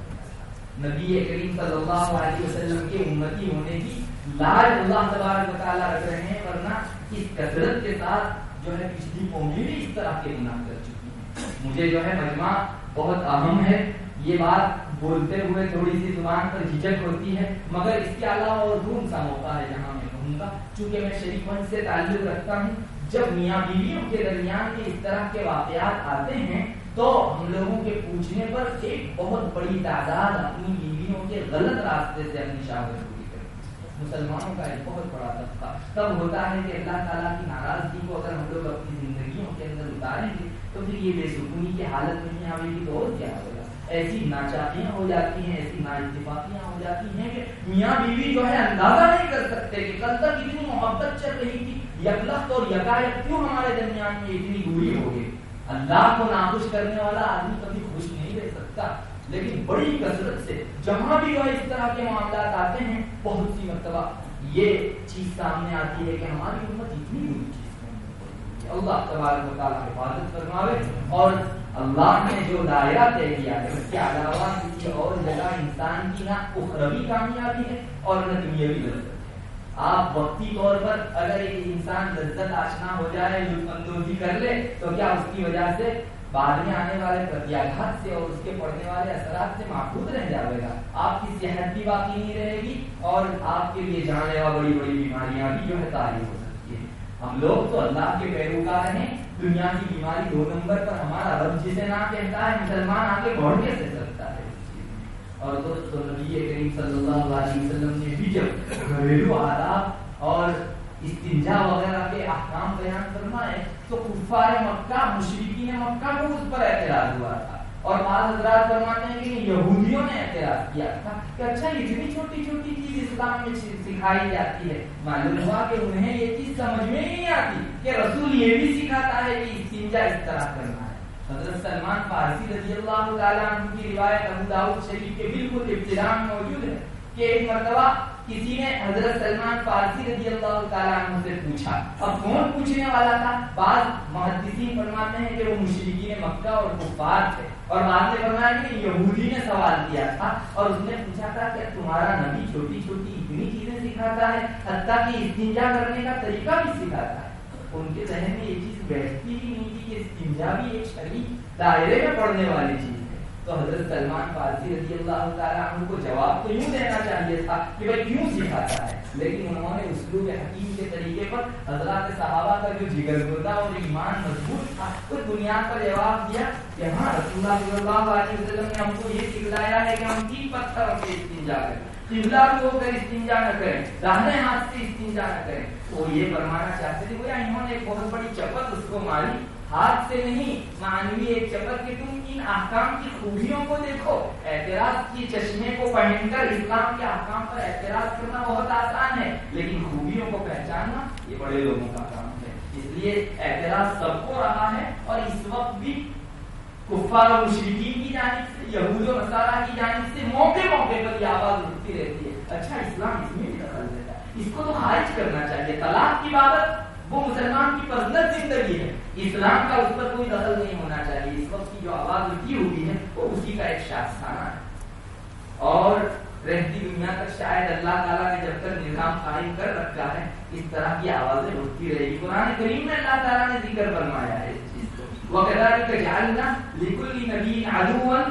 نبی کریم صلی اللہ علیہ وسلم کے امتی ہونے کی لاج اللہ تبارک تعالیٰ رکھ رہے ہیں، ورنہ اس کثرت کے ساتھ جو ہے پچھلی قومی بھی اس طرح کے گناہ کر چکی ہیں۔ مجھے جو ہے مجمع بہت اہم ہے۔ یہ بات بولتے ہوئے تھوڑی سی زبان پر جھجک ہوتی ہے مگر اس کے علاوہ اور دھوم سا موقع ہے جہاں میں کہوں گا چونکہ میں شریف منچ سے تعلق رکھتا ہوں جب میاں بیویوں کے درمیان کے اس طرح کے واقعات آتے ہیں تو ہم لوگوں کے پوچھنے پر ایک بہت بڑی تعداد اپنی بیویوں کے غلط راستے سے اپنی شاہد مسلمانوں کا ایک بہت بڑا طبقہ تب ہوتا ہے کہ اللہ تعالیٰ کی ناراضگی کو اگر ہم لوگ اپنی زندگیوں کے اندر اتاریں گے تو پھر یہ بے سکونی کی حالت نہیں آئے گی تو اور کیا ہوگا ایسی ناچاکیاں ہو جاتی ہیں، ایسی نا اتفاقیاں ہو جاتی ہیں کہ میاں بیوی جو ہے اندازہ نہیں کر سکتے کہ کل تک اتنی محبت چل رہی تھی، یکلخت اور یکایک کیوں ہمارے درمیان میں اتنی دوری ہو گئی؟ اللہ کو ناخوش کرنے والا آدمی کبھی خوش نہیں رہ سکتا، لیکن بڑی کثرت سے جہاں بھی جو اس طرح کے معاملات آتے ہیں، بہت سی مرتبہ یہ چیز سامنے آتی ہے کہ ہماری امت اتنی بری چیز اللہ تبارک و تعالیٰ حفاظت فرماوے اور اللہ نے جو دائرہ طے کیا ہے، اس کے علاوہ کسی اور جگہ انسان کی نہ اخروی کامیابی ہے اور نہ دنیاوی لذت ہے۔ آپ وقتی طور پر اگر ایک انسان لذت آشنا ہو جائے، لطف اندوزی کر لے، تو کیا اس کی وجہ سے بعد میں آنے والے پرتیاگھات سے اور اس کے پڑنے والے اثرات سے محفوظ رہ جائے گا؟ آپ کی صحت بھی باقی نہیں رہے گی اور آپ کے لیے جانے والی بڑی بڑی بیماریاں بھی جو ہے تاریخ ہو سکتی ہے ہم لوگ تو اللہ کے پیروکار ہیں دنیا کی بیماری دو نمبر پر ہمارا رب جسے نہ کہتا ہے، مسلمان آگے بڑھ کے سے سکتا ہے۔ اور دوستو، نبی کریم صلی اللہ علیہ وسلم نے بھی جب گھریلو آداب اور استنجا وغیرہ کے احکام بیان فرمائے، تو کفار مکہ مشرقین مکہ کو اس پر اعتراض ہوا تھا۔ اور بعض حضرات فرماتے ہیں کہ یہودیوں نے اعتراض کیا تھا کہ اچھا اتنی چھوٹی چھوٹی چیز اسلام میں سکھائی جاتی ہے، معلوم ہوا کہ انہیں یہ چیز سمجھ میں نہیں آتی کہ رسول یہ بھی سکھاتا ہے کہ استنجا اس طرح کرنا ہے۔ حضرت سلمان فارسی رضی اللہ تعالیٰ عنہ کی روایت ابو داؤد شریف کے بالکل ابتدا میں موجود ہے کہ ایک مرتبہ کسی نے حضرت سلمان فارسی رضی اللہ تعالیٰ عنہ سے پوچھا۔ اب کون پوچھنے والا تھا؟ بعض محدثین فرماتے ہیں کہ وہ مشرقین مکہ اور کفار تھے۔ اور بعد میں بنا کہ یہودی نے سوال کیا تھا اور اس نے پوچھا تھا کہ تمہارا نبی چھوٹی چھوٹی اتنی چیزیں سکھاتا ہے، حتیٰ کہ استنجا کرنے کا طریقہ بھی سکھاتا ہے۔ ان کے ذہن میں یہ چیز بیٹھتی ہی نہیں تھی کہ استنجا بھی ایک شریف دائرے میں پڑھنے والی چیز تو حضرت سلمان فارسی رضی اللہ تعالیٰ عنہ کو جواب تو یوں دینا چاہیے تھا کہ بھائی کیوں سکھاتا ہے۔ لیکن انہوں نے اسلوب حکیم کے طریقے پر حضرات صحابہ کا جو جگر گردہ اور ایمان مضبوط تھا، اس بنیاد پر جواب دیا کہ ہاں رسول اللہ صلی اللہ علیہ وسلم نے ہم کو یہ سکھلایا ہے کہ ہم تین پتھر کے استنجا کریں۔ قبلہ بھی ہو کر استنجا نہ کریں، داہنے ہاتھ سے استنجا نہ کریں۔ وہ یہ فرمانا چاہتے تھے گویا انہوں نے ایک بہت بڑی چپت اس کو ماری۔ ہاتھ سے نہیں مانوی ایک چپت کہ تم ان احکام کی خوبیوں کو دیکھو۔ اعتراض کی چشمے کو پہن کر اسلام کے احکام پر اعتراض کرنا بہت آسان ہے، لیکن خوبیوں کو پہچاننا یہ بڑے لوگوں کا کام ہے۔ اس لیے اعتراض سب کو رہا ہے اور اس وقت بھی کفار و مشرقین کی جانب سے، یہود و مسالہ کی جانب سے موقع موقع پر یہ آواز اٹھتی رہتی ہے۔ اچھا اسلام اس میں بھی دخل دیتا ہے۔ اس کو تو خارج کرنا چاہیے۔ طلاق کی بابت وہ مسلمان کی پرسنل زندگی ہے۔ اسلام کا اس پر کوئی دخل نہیں ہونا چاہیے۔ اس وقت کی جو آواز اٹھی ہوئی ہے، وہ اسی کا ایک شاخانہ ہے۔ اور رہتی دنیا تک شاید اللہ تعالیٰ نے جب تک نظام قائم کر رکھا ہے، اس طرح کی آوازیں اٹھتی رہے گی قرآن کریم میں اللہ تعالیٰ نے ذکر فرمایا ہے اس چیز کو۔ وَكَذَلِكَ جَعَلْنَا لِكُلِّ نَبِيٍّ عَدُوًا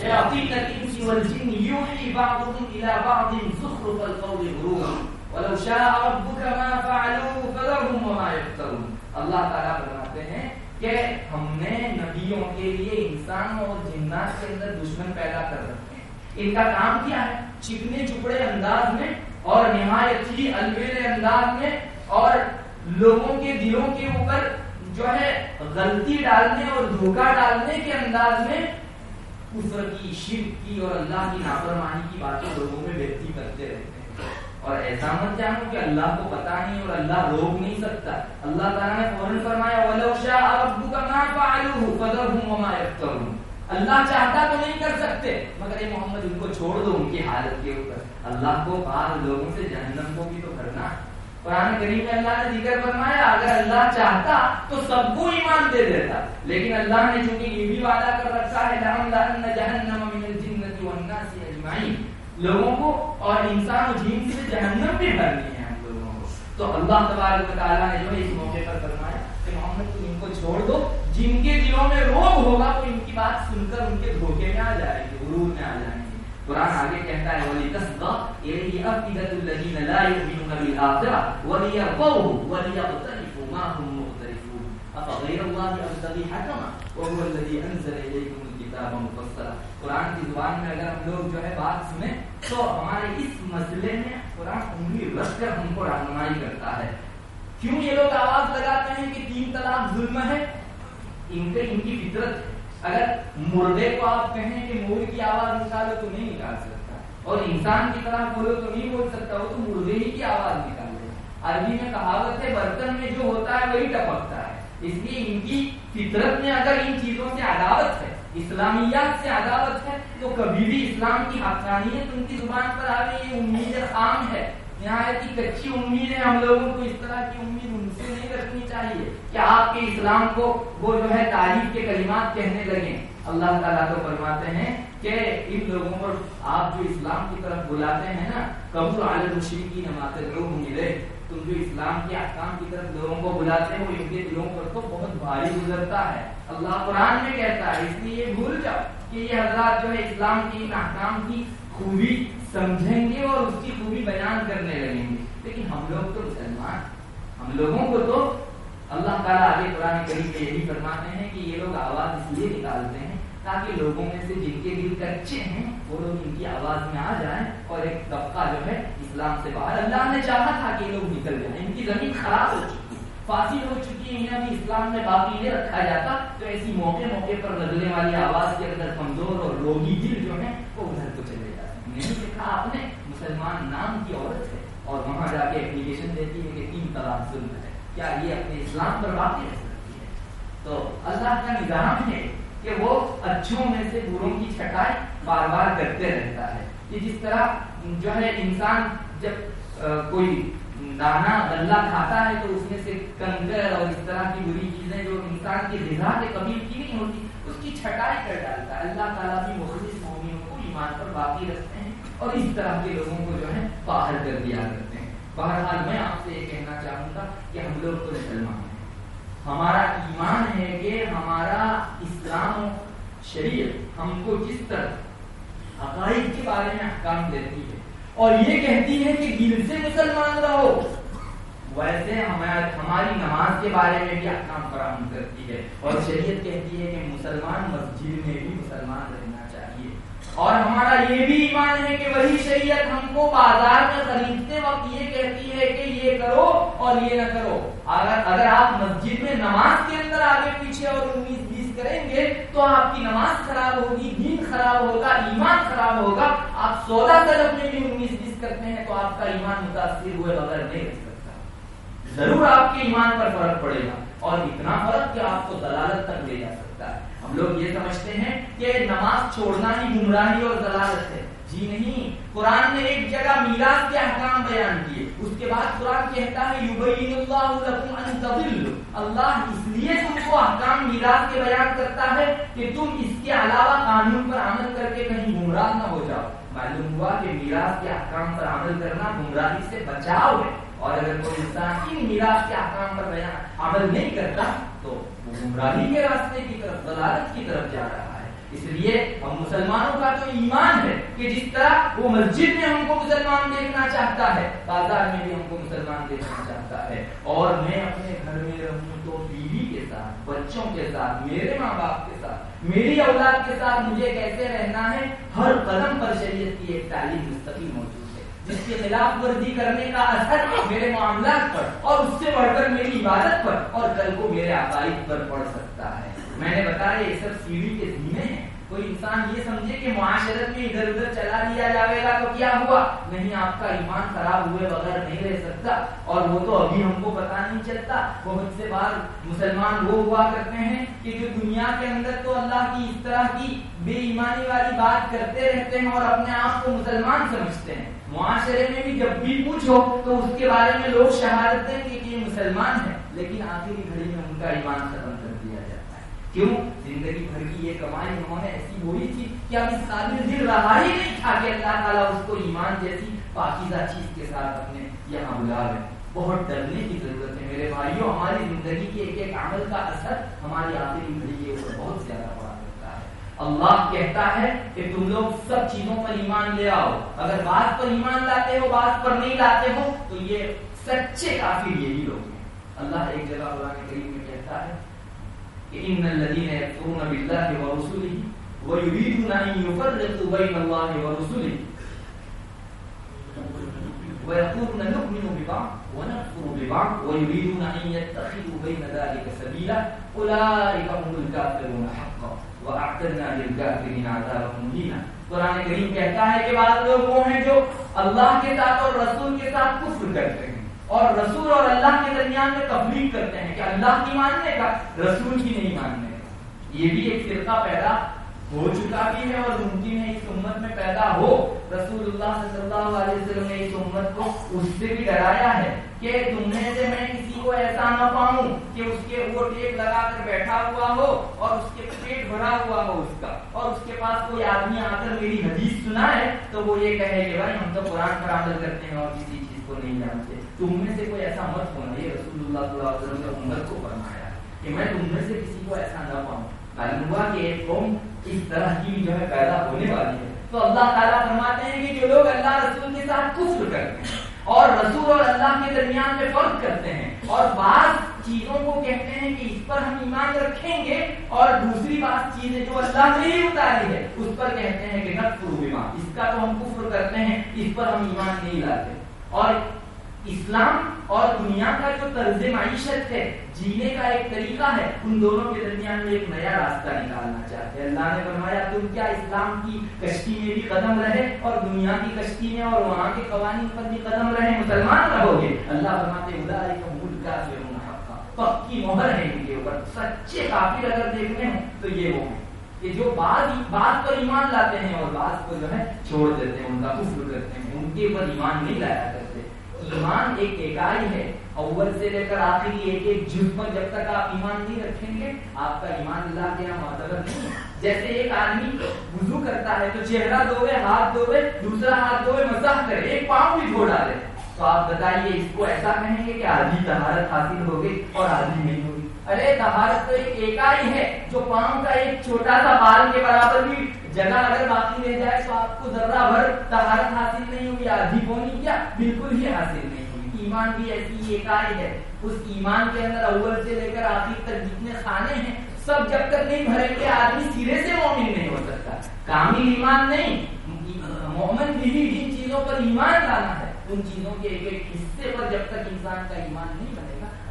شَيَاطِينَ الْإِنسِ وَالْجِنِّ يُوحِي بَعْضُهُمْ إِلَى بَعْضٍ زُخْرُفَ الْقَوْلِ غُرُورًا۔ ولو شاء ربك ما فعلوا فذرهم وما يفترون۔ اللہ تعالیٰ فرماتے ہیں کہ ہم نے نبیوں کے لیے انسان اور جنات کے اندر دشمن پیدا کر رکھے ہیں۔ ان کا کام کیا ہے؟ چکنے چپڑے انداز میں اور نہایت ہی البیل انداز میں اور لوگوں کے دلوں کے اوپر جو ہے غلطی ڈالنے اور دھوکہ ڈالنے کے انداز میں کفر کی، شرک کی اور اللہ کی نافرمانی کی باتیں لوگوں میں ویکتی کرتے رہتے ہیں۔ اور ایسا مت جانو کہ اللہ کو پتا نہیں اور اللہ روک نہیں سکتا۔ اللہ تعالیٰ نے فوراً فرمایا، وَلَوْ شَاءَ رَبُّكَ مَا فَعَلُوهُ فَذَرْهُمْ وَمَا يَفْتَرُونَ اللہ چاہتا تو نہیں کر سکتے، مگر یہ محمد، ان کو چھوڑ دو ان کی حالت کے اوپر۔ اللہ کو بعض لوگوں سے جہنم کو بھی تو کرنا قرآن کریم میں اللہ نے ذکر فرمایا، اگر اللہ چاہتا تو سب کو ایمان دے دیتا۔ لیکن اللہ نے چونکہ یہ بھی وعدہ کر رکھا ہے لَأَمْلَأَنَّ جَهَنَّمَ مِنَ الْجِنَّةِ وَالنَّاسِ أَجْمَعِينَ لوگوں کو اور انسان و جن سے جہنم بھی بھرنی ہے ہم لوگوں کو۔ تو اللہ تبارک تعالیٰ نے جو اس موقع پر فرمایا کہ محمد تم ان کو چھوڑ دو۔ جن کے دلوں میں روگ ہوگا وہ ان کی بات سن کر ان کے دھوکے میں آ جائے گی غرور میں آ جائیں گے۔ قرآن آگے کہتا ہے ولی تصدا الیہ افئدۃ الذین لا یؤمنون بالآخرہ ولیرضوا وليقترفوا ما هم مقترفون۔ افغیر اللہ ابتغی حکما وهو الذی انزل الیکم الكتاب مفصلا۔ قرآن کی زبان میں اگر ہم لوگ جو ہے بات سنیں تو ہمارے اس مسئلے میں قرآن انگلی رکھ کر ہم کو رہنمائی کرتا ہے۔ کیوں یہ لوگ آواز لگاتے ہیں کہ تین طلاق ظلم ہے؟ ان کے ان کی فطرت ہے۔ اگر مردے کو آپ کہیں کہ مور کی آواز نکالو تو نہیں نکال سکتا۔ اور انسان کی طرح بولو تو نہیں بول سکتا، وہ تو مردے ہی کی آواز نکال دے۔ عربی میں کہاوت ہے، برتن میں جو ہوتا ہے وہی ٹپکتا ہے۔ اس لیے ان کی فطرت میں اگر ان چیزوں سے عداوت ہے اسلامیات سے عداوت ہے تو کبھی بھی اسلام کی حقانیت ان کی زبان پر آ گئی یہ امید خام ہے۔ یہاں کی کچی امید ہے ہم لوگوں کو، اس طرح کی امید ان سے نہیں رکھنی چاہیے کہ آپ کے اسلام کو وہ جو ہے تعریف کے کلمات کہنے لگے اللہ تعالیٰ تو فرماتے ہیں کہ ان لوگوں پر آپ جو اسلام کی طرف بلاتے ہیں نا قبول عالم مشرق کی نماز لوگ ملے تم جو اسلام کے احکام کی طرف لوگوں کو بلاتے ہیں، وہ ان کے دلوں پر تو بہت بھاری گزرتا ہے۔ اللہ قرآن میں کہتا ہے، اس لیے بھول جاؤ کہ یہ حضرات جو ہے اسلام کی ان احکام کی خوبی سمجھیں گے اور اس کی خوبی بیان کرنے لگیں گے۔ لیکن ہم لوگ تو مسلمان ہم لوگوں کو تو اللہ تعالیٰ آگے قرآن کریم میں یہی فرماتے ہیں کہ یہ لوگ آواز اس لیے نکالتے ہیں تاکہ لوگوں میں سے جن کے دل کچے ہیں، وہ لوگ ان کی آواز میں آ جائیں اور ایک طبقہ جو ہے اسلام سے باہر۔ اللہ نے چاہا تھا کہ یہ لوگ نکل جائیں۔ ان کی زمین خراب ہو چکی۔ فاصل ہو چکی ہے۔ انہیں بھی اسلام میں باقی نہیں رکھا جاتا۔ تو ایسی موقع موقع پر لگنے والی آواز کے اندر کمزور اور روگی دل جو ہے وہ ادھر کو چلے جاتے ہیں۔ نہیں دیکھا آپ نے مسلمان نام کی عورت ہے اور وہاں جا کے اپلیکیشن دیتی ہے کہ تین طلاق ظلم ہے۔ کیا یہ اپنے اسلام پر باقی رہ سکتی ہے؟ تو اللہ کا نظام ہے کہ وہ اچھوں میں سے بروں کی چھٹائی بار بار کرتے رہتا ہے۔ کہ جس طرح جو ہے انسان جب کوئی دانا غلہ کھاتا ہے تو اس میں سے کنگر اور اس طرح کی بری چیزیں جو انسان کی غذا کے قبیل کی نہیں ہوتی، اس کی چھٹائی کر ڈالتا ہے۔ اللہ تعالیٰ بھی مخلص مومنوں کو ایمان پر باقی رکھتے ہیں اور اس طرح کے لوگوں کو جو ہے باہر کر دیا کرتے ہیں۔ بہرحال میں آپ سے یہ کہنا چاہوں گا کہ ہم لوگ تو مسلمان ہیں۔ ہمارا ایمان ہے کہ ہمارا اسلام شریعت ہم کو جس طرح عقائد کے بارے میں احکام دیتی ہے۔ اور یہ کہتی ہے کہ دل سے مسلمان رہو۔ ویسے ہماری نماز کے بارے میں بھی احکام فراہم کرتی ہے۔ اور شریعت کہتی ہے کہ مسلمان مسجد میں بھی مسلمان رہنا چاہیے۔ اور ہمارا یہ بھی ایمان ہے کہ وہی شریعت ہم کو بازار میں خریدتے وقت یہ کہتی ہے کہ یہ کرو اور یہ نہ کرو۔ اگر اگر آپ مسجد میں نماز کے اندر آگے پیچھے اور انیس کریں گے تو آپ کی نماز خراب ہوگی، دین خراب ہوگا، ایمان خراب ہوگا۔ آپ سولہ طرف میں بھی انیس بیس کرتے ہیں تو آپ کا ایمان متاثر ہوئے بغیر نہیں رہ سکتا۔ ضرور آپ کے ایمان پر فرق پڑے گا۔ اور اتنا فرق کہ آپ کو دلالت تک لے جا سکتا ہے۔ ہم لوگ یہ سمجھتے ہیں کہ نماز چھوڑنا ہی گمراہی اور دلالت ہے۔ جی نہیں، قرآن نے ایک جگہ میراث کے احکام بیان کیے۔ اس کے بعد قرآن کہتا ہے، یبین اللہ لکم ان تضل اللہ اس لیے تم کو احکام میراث کے بیان کرتا ہے کہ تم اس کے علاوہ قانون پر عمل کر کے کہیں گمراہ نہ ہو جاؤ۔ معلوم ہوا کہ میراث کے احکام پر عمل کرنا گمراہی سے بچاؤ ہے۔ اور اگر کوئی انسان ان میراث کے احکام پر بیان عمل نہیں کرتا، تو وہ گمراہی کے راستے کی طرف، ضلالت کی طرف جا رہا ہے۔ اس لیے ہم مسلمانوں کا تو ایمان ہے کہ جس طرح وہ مسجد میں ہم کو مسلمان دیکھنا چاہتا ہے، بازار میں بھی ہم کو مسلمان دیکھنا چاہتا ہے۔ اور میں اپنے گھر میں رہوں تو بیوی کے ساتھ، بچوں کے ساتھ، میرے ماں باپ کے ساتھ، میری اولاد کے ساتھ مجھے کیسے رہنا ہے؟ ہر قدم پر شریعت کی ایک تعلیم مستقل موجود ہے۔ جس کی خلاف ورزی کرنے کا اثر میرے معاملات پر اور اس سے بڑھ کر میری عبادت پر اور کل کو میرے عقائد پر پڑ سکتا ہے۔ میں نے بتایا یہ سب سیڑھی کے زینے ہیں۔ کوئی انسان یہ سمجھے کہ معاشرت میں ادھر ادھر چلا دیا جائے گا تو کیا ہوا؟ نہیں، آپ کا ایمان خراب ہوئے بغیر نہیں رہ سکتا۔ اور وہ تو ابھی ہم کو پتا نہیں چلتا۔ بہت سے بار مسلمان وہ ہوا کرتے ہیں کہ جو دنیا کے اندر تو اللہ کی اس طرح کی بے ایمانی والی بات کرتے رہتے ہیں اور اپنے آپ کو مسلمان سمجھتے ہیں۔ معاشرے میں بھی جب بھی پوچھو تو اس کے بارے میں لوگ شہادتیں کہ یہ مسلمان ہے۔ لیکن آخری گھڑی میں ان کا ایمان ختم کر دیا جاتا ہے کیوں؟ زندگی بھر کی یہ کمائی انہوں نے ایسی ہوئی تھی کہ اب اس قابل دل رہا ہی نہیں تھا کہ اللہ تعالیٰ اس کو ایمان جیسی پاکیزہ چیز کے ساتھ اپنے یہاں بلا لے بہت ڈرنے کی ضرورت ہے میرے بھائیوں ہماری زندگی کے ایک ایک عمل کا اثر ہماری آخری گھڑی کے اوپر بہت زیادہ پڑا کرتا ہے۔ اللہ کہتا ہے کہ تم لوگ سب چیزوں پر ایمان لے آؤ۔ اگر بات پر ایمان لاتے ہو، بات پر نہیں لاتے ہو، تو یہ سچے کافی یہی لوگ ہیں۔ اللہ ایک جگہ قرآن کریم میں کہتا ہے ان الذين يكفرون بالله ورسله ويريدون ان يفرقوا بين الله ورسله ويقولون نؤمن ببعض ونكفر ببعض ويريدون ان يتخذوا بين ذلك سبيلا اولئك هم الكافرون حقا واعتدنا للكافرين عذابا مهينا قرآن کریم کہتا ہے کہ بعض لوگ وہ ہیں جو اللہ کے ساتھ اور رسول کے ساتھ کفر کرتے ہیں۔ اور رسول اور اللہ کے درمیان میں تبلیغ کرتے ہیں کہ اللہ کی ماننے کا، رسول کی نہیں ماننے کا۔ یہ بھی ایک فرقہ پیدا ہو چکا بھی ہے اور ممکن ہے اس امت میں پیدا ہو۔ رسول اللہ صلی اللہ علیہ وسلم نے اس امت کو اس سے بھی ڈرایا ہے کہ تم میں سے میں کسی کو ایسا نہ پاؤں کہ اس کے وہ ٹیپ لگا کر بیٹھا ہوا ہو اور اس کے پیٹ بھرا ہوا ہو اس کا۔ اور اس کے پاس کوئی آدمی آ کر میری حدیث سنا ہے تو وہ یہ کہے کہ بھائی ہم تو قرآن پر عمل کرتے ہیں اور کسی چیز کو نہیں جانتے تم میں سے کوئی ایسا مت ہونا یہ رسول اللہ صلی اللہ علیہ وسلم نے امت کو فرمایا کہ میں تم میں سے کسی کو ایسا نہ پاؤں معلوم ہوا کہ ایک قوم اس طرح کی جو ہے پیدا ہونے والی ہے تو اللہ تعالیٰ فرماتے ہیں کہ جو لوگ اللہ رسول کے ساتھ کفر کرتے ہیں اور رسول اور اللہ کے درمیان میں فرق کرتے ہیں اور بعض چیزوں کو کہتے ہیں کہ اس پر ہم ایمان رکھیں گے اور دوسری بات چیز ہے جو اللہ نے ہی اتاری ہے اس پر کہتے ہیں کہ نقص اس کا تو ہم کفر کرتے ہیں اس پر ہم ایمان نہیں لاتے اور اسلام اور دنیا کا جو طرز معیشت ہے، جینے کا ایک طریقہ ہے، ان دونوں کے درمیان میں ایک نیا راستہ نکالنا چاہتے ہیں۔ اللہ نے فرمایا، تم کیا اسلام کی کشتی میں بھی قدم رہے اور دنیا کی کشتی میں اور وہاں کے قوانین پر بھی قدم رہے، مسلمان رہو گے؟ اللہ فرماتے ملک کا پکی مہر ہے ان کے اوپر، سچے کافر اگر دیکھنے ہیں تو یہ وہ ہیں۔ کہ جو بعض بات پر ایمان لاتے ہیں اور بعض کو جو ہے چھوڑ دیتے ہیں، ان کا کفر کرتے ہیں، ان کے اوپر ایمان نہیں لایا کرتے۔ ایمان ایک اکائی ہے۔ اول سے لے کر آخری ایک ایک جز پر جب تک آپ ایمان نہیں رکھیں گے، آپ کا ایمان اللہ کے یہاں معتبر نہیں جیسے ایک آدمی وضو کرتا ہے تو چہرہ دھوے ہاتھ دھوے دوسرا ہاتھ دھوے مساح کرے، ایک پاؤں بھی دھو ڈالے۔ تو آپ بتائیے، اس کو ایسا کہیں گے کہ آدھی طہارت حاصل ہو گئی اور آدھی نہیں ہوگی؟ ارے طہارت تو ایک اکائی ہے، جو پاؤں کا ایک چھوٹا سا بال کے برابر بھی جگہ اگر باقی رہ جائے تو آپ کو ذرہ بھر طہارت حاصل نہیں ہوگی، آدھی پونی کیا؟ بالکل ہی حاصل نہیں ہوگی۔ ایمان بھی ایسی اکائی ہے۔ اس ایمان کے اندر اول سے لے کر آخر تک جتنے خانے ہیں، سب جب تک نہیں بھریں گے آدمی سرے سے مومن نہیں ہو سکتا۔ کامل ایمان نہیں، مومن بھی جن چیزوں پر ایمان لانا ہے، ان چیزوں کے ایک ایک حصے پر جب تک انسان کا ایمان نہیں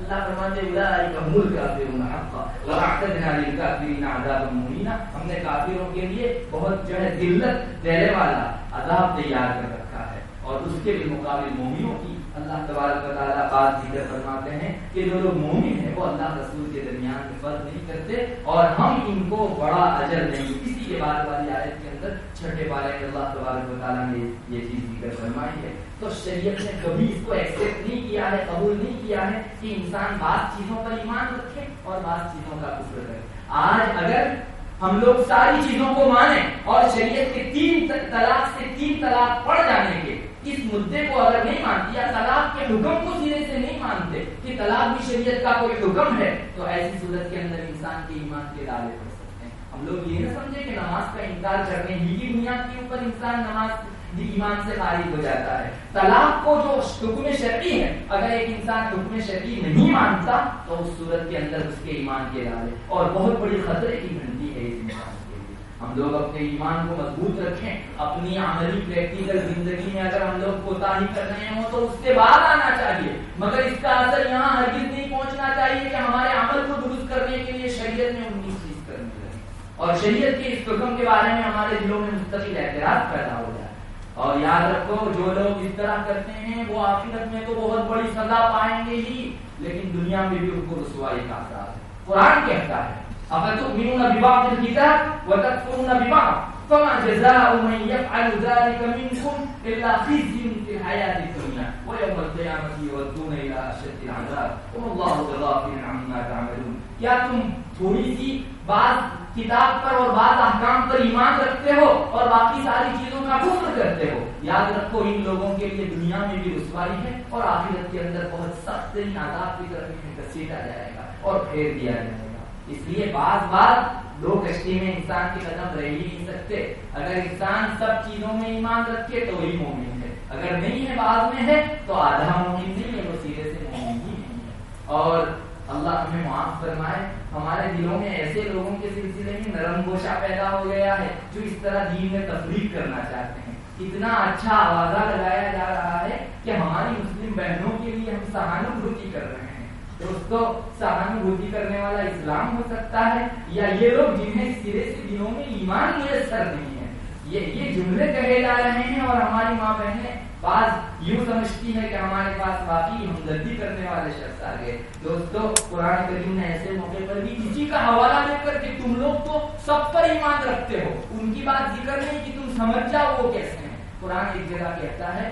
اللہ. فرماتے اولئک هم الکافرون حقا واعتدنا للکافرین عذابا مهینا ہم نے کافروں کے لیے بہت جو ہے ذلت دینے والا عذاب تیار کر رکھا ہے. اور اس کے بھی مقابل مومنوں کی اللہ تبارک و تعالیٰ بات ذکر فرماتے ہیں کہ جو لوگ مومن ہیں وہ اللہ رسول کے درمیان میں فرق نہیں کرتے اور ہم ان کو بڑا اجر نہیں کسی کے بعد والی آیت کے اندر چھٹے والے اللہ تبارک و تعالیٰ نے یہ چیز ذکر فرمائی ہے۔ تو شریعت نے کبھی اس کو ایکسپٹ نہیں کیا ہے، قبول نہیں کیا ہے کہ انسان بعض چیزوں پر ایمان رکھے اور بعض چیزوں کا کفر کرے۔ آج اگر ہم لوگ ساری چیزوں کو مانیں اور شریعت کے تین طلاق سے تین طلاق پڑ جانے کے، اس مدے کو اگر نہیں مانتی یا طلاق کے حکم کو سینے سے نہیں مانتے کہ طلاق بھی شریعت کا کوئی حکم ہے، تو ایسی صورت کے اندر انسان کے ایمان کے دعوے پڑ ہم لوگ یہ نہ سمجھے کہ نماز کا انکار کرنے ہی کی بنیاد کے اوپر انسان نماز ایمان سے خارج ہو جاتا ہے۔ طلاق کو جو حکم شرعی ہے، اگر ایک انسان حکم شرعی نہیں مانتا، تو اس صورت کے اندر اس کے ایمان کے دعوے اور بہت بڑی خطرے کی گھنٹی ہے اس انسان ہم لوگ اپنے ایمان کو مضبوط رکھیں۔ اپنی عملی پریکٹیکل زندگی میں اگر ہم لوگ کوتا ہی کر رہے ہوں، تو اس کے بعد آنا چاہیے۔ مگر اس کا اثر یہاں ہرگز نہیں پہنچنا چاہیے کہ ہمارے عمل کو درست کرنے کے لیے شریعت میں انیس چیز کرنی لگے اور شریعت کے اس حکم کے بارے میں ہمارے دلوں میں مستقل اعتراض پیدا ہو جائے۔ اور یاد رکھو، جو لوگ اس طرح کرتے ہیں، وہ آخرت میں تو بہت بڑی سزا پائیں گے ہی، لیکن دنیا میں بھی ان کو رسوائی کا اثر۔ قرآن کہتا ہے، افتؤمنون ببعض الكتاب وتكفرون ببعض؟ فما جزاء من يفعل ذلك منكم الا خزي في الحياه الدنيا ويوم القيامه يردون الى اشد العذاب وما الله بغافل عما تعملون۔ کیا تم تھوڑی سی بعض کتاب پر اور بعض احکام پر ایمان رکھتے ہو اور باقی ساری چیزوں کا کفر کرتے ہو۔ یاد رکھو، ان لوگوں کے لیے دنیا میں بھی رسوائی ہے اور آخرت کے اندر بہت سخت ترین کی طرف انہیں گھسیٹا جائے گا اور پھیر دیا جائے گا۔ اس لیے بعض بار دو کشتی میں انسان کے قدم رہ ہی نہیں سکتے۔ اگر انسان سب چیزوں میں ایمان رکھے تو وہی مومن ہے۔ اگر نہیں ہے بعض میں ہے تو آدھا مومن نہیں ہے، وہ سیدھے سے مومن ہی نہیں ہے۔ اور اللہ ہمیں معاف فرمائے۔ ہمارے دلوں میں ایسے لوگوں کے سلسلے میں نرم گوشہ پیدا ہو گیا ہے جو اس طرح دین میں تفریح کرنا چاہتے ہیں۔ اتنا اچھا آوازہ لگایا جا رہا ہے کہ ہماری مسلم بہنوں کے لیے ہم سہانوبھوتی کر رہے ہیں۔ دوستو، سہانوبھوتی کرنے والا اسلام ہو سکتا ہے یا یہ لوگ جنہیں سرے سے دنوں میں ایمان میسر نہیں ہے۔ یہ یہ جملے کہے جا رہے ہیں اور ہماری ماں بہنیں بعض یوں سمجھتی ہے کہ ہمارے پاس واقعی ہمدردی کرنے والے شخص آ گئے۔ دوستو، قرآن کریم نے ایسے موقع پر بھی کسی کا حوالہ دے کر کہ تم لوگ تو سب پر ایمان رکھتے ہو۔ ان کی بات ذکر نہیں کہ تم سمجھ جاؤ وہ کیسے ہیں۔ قرآن ایک جگہ کہتا ہے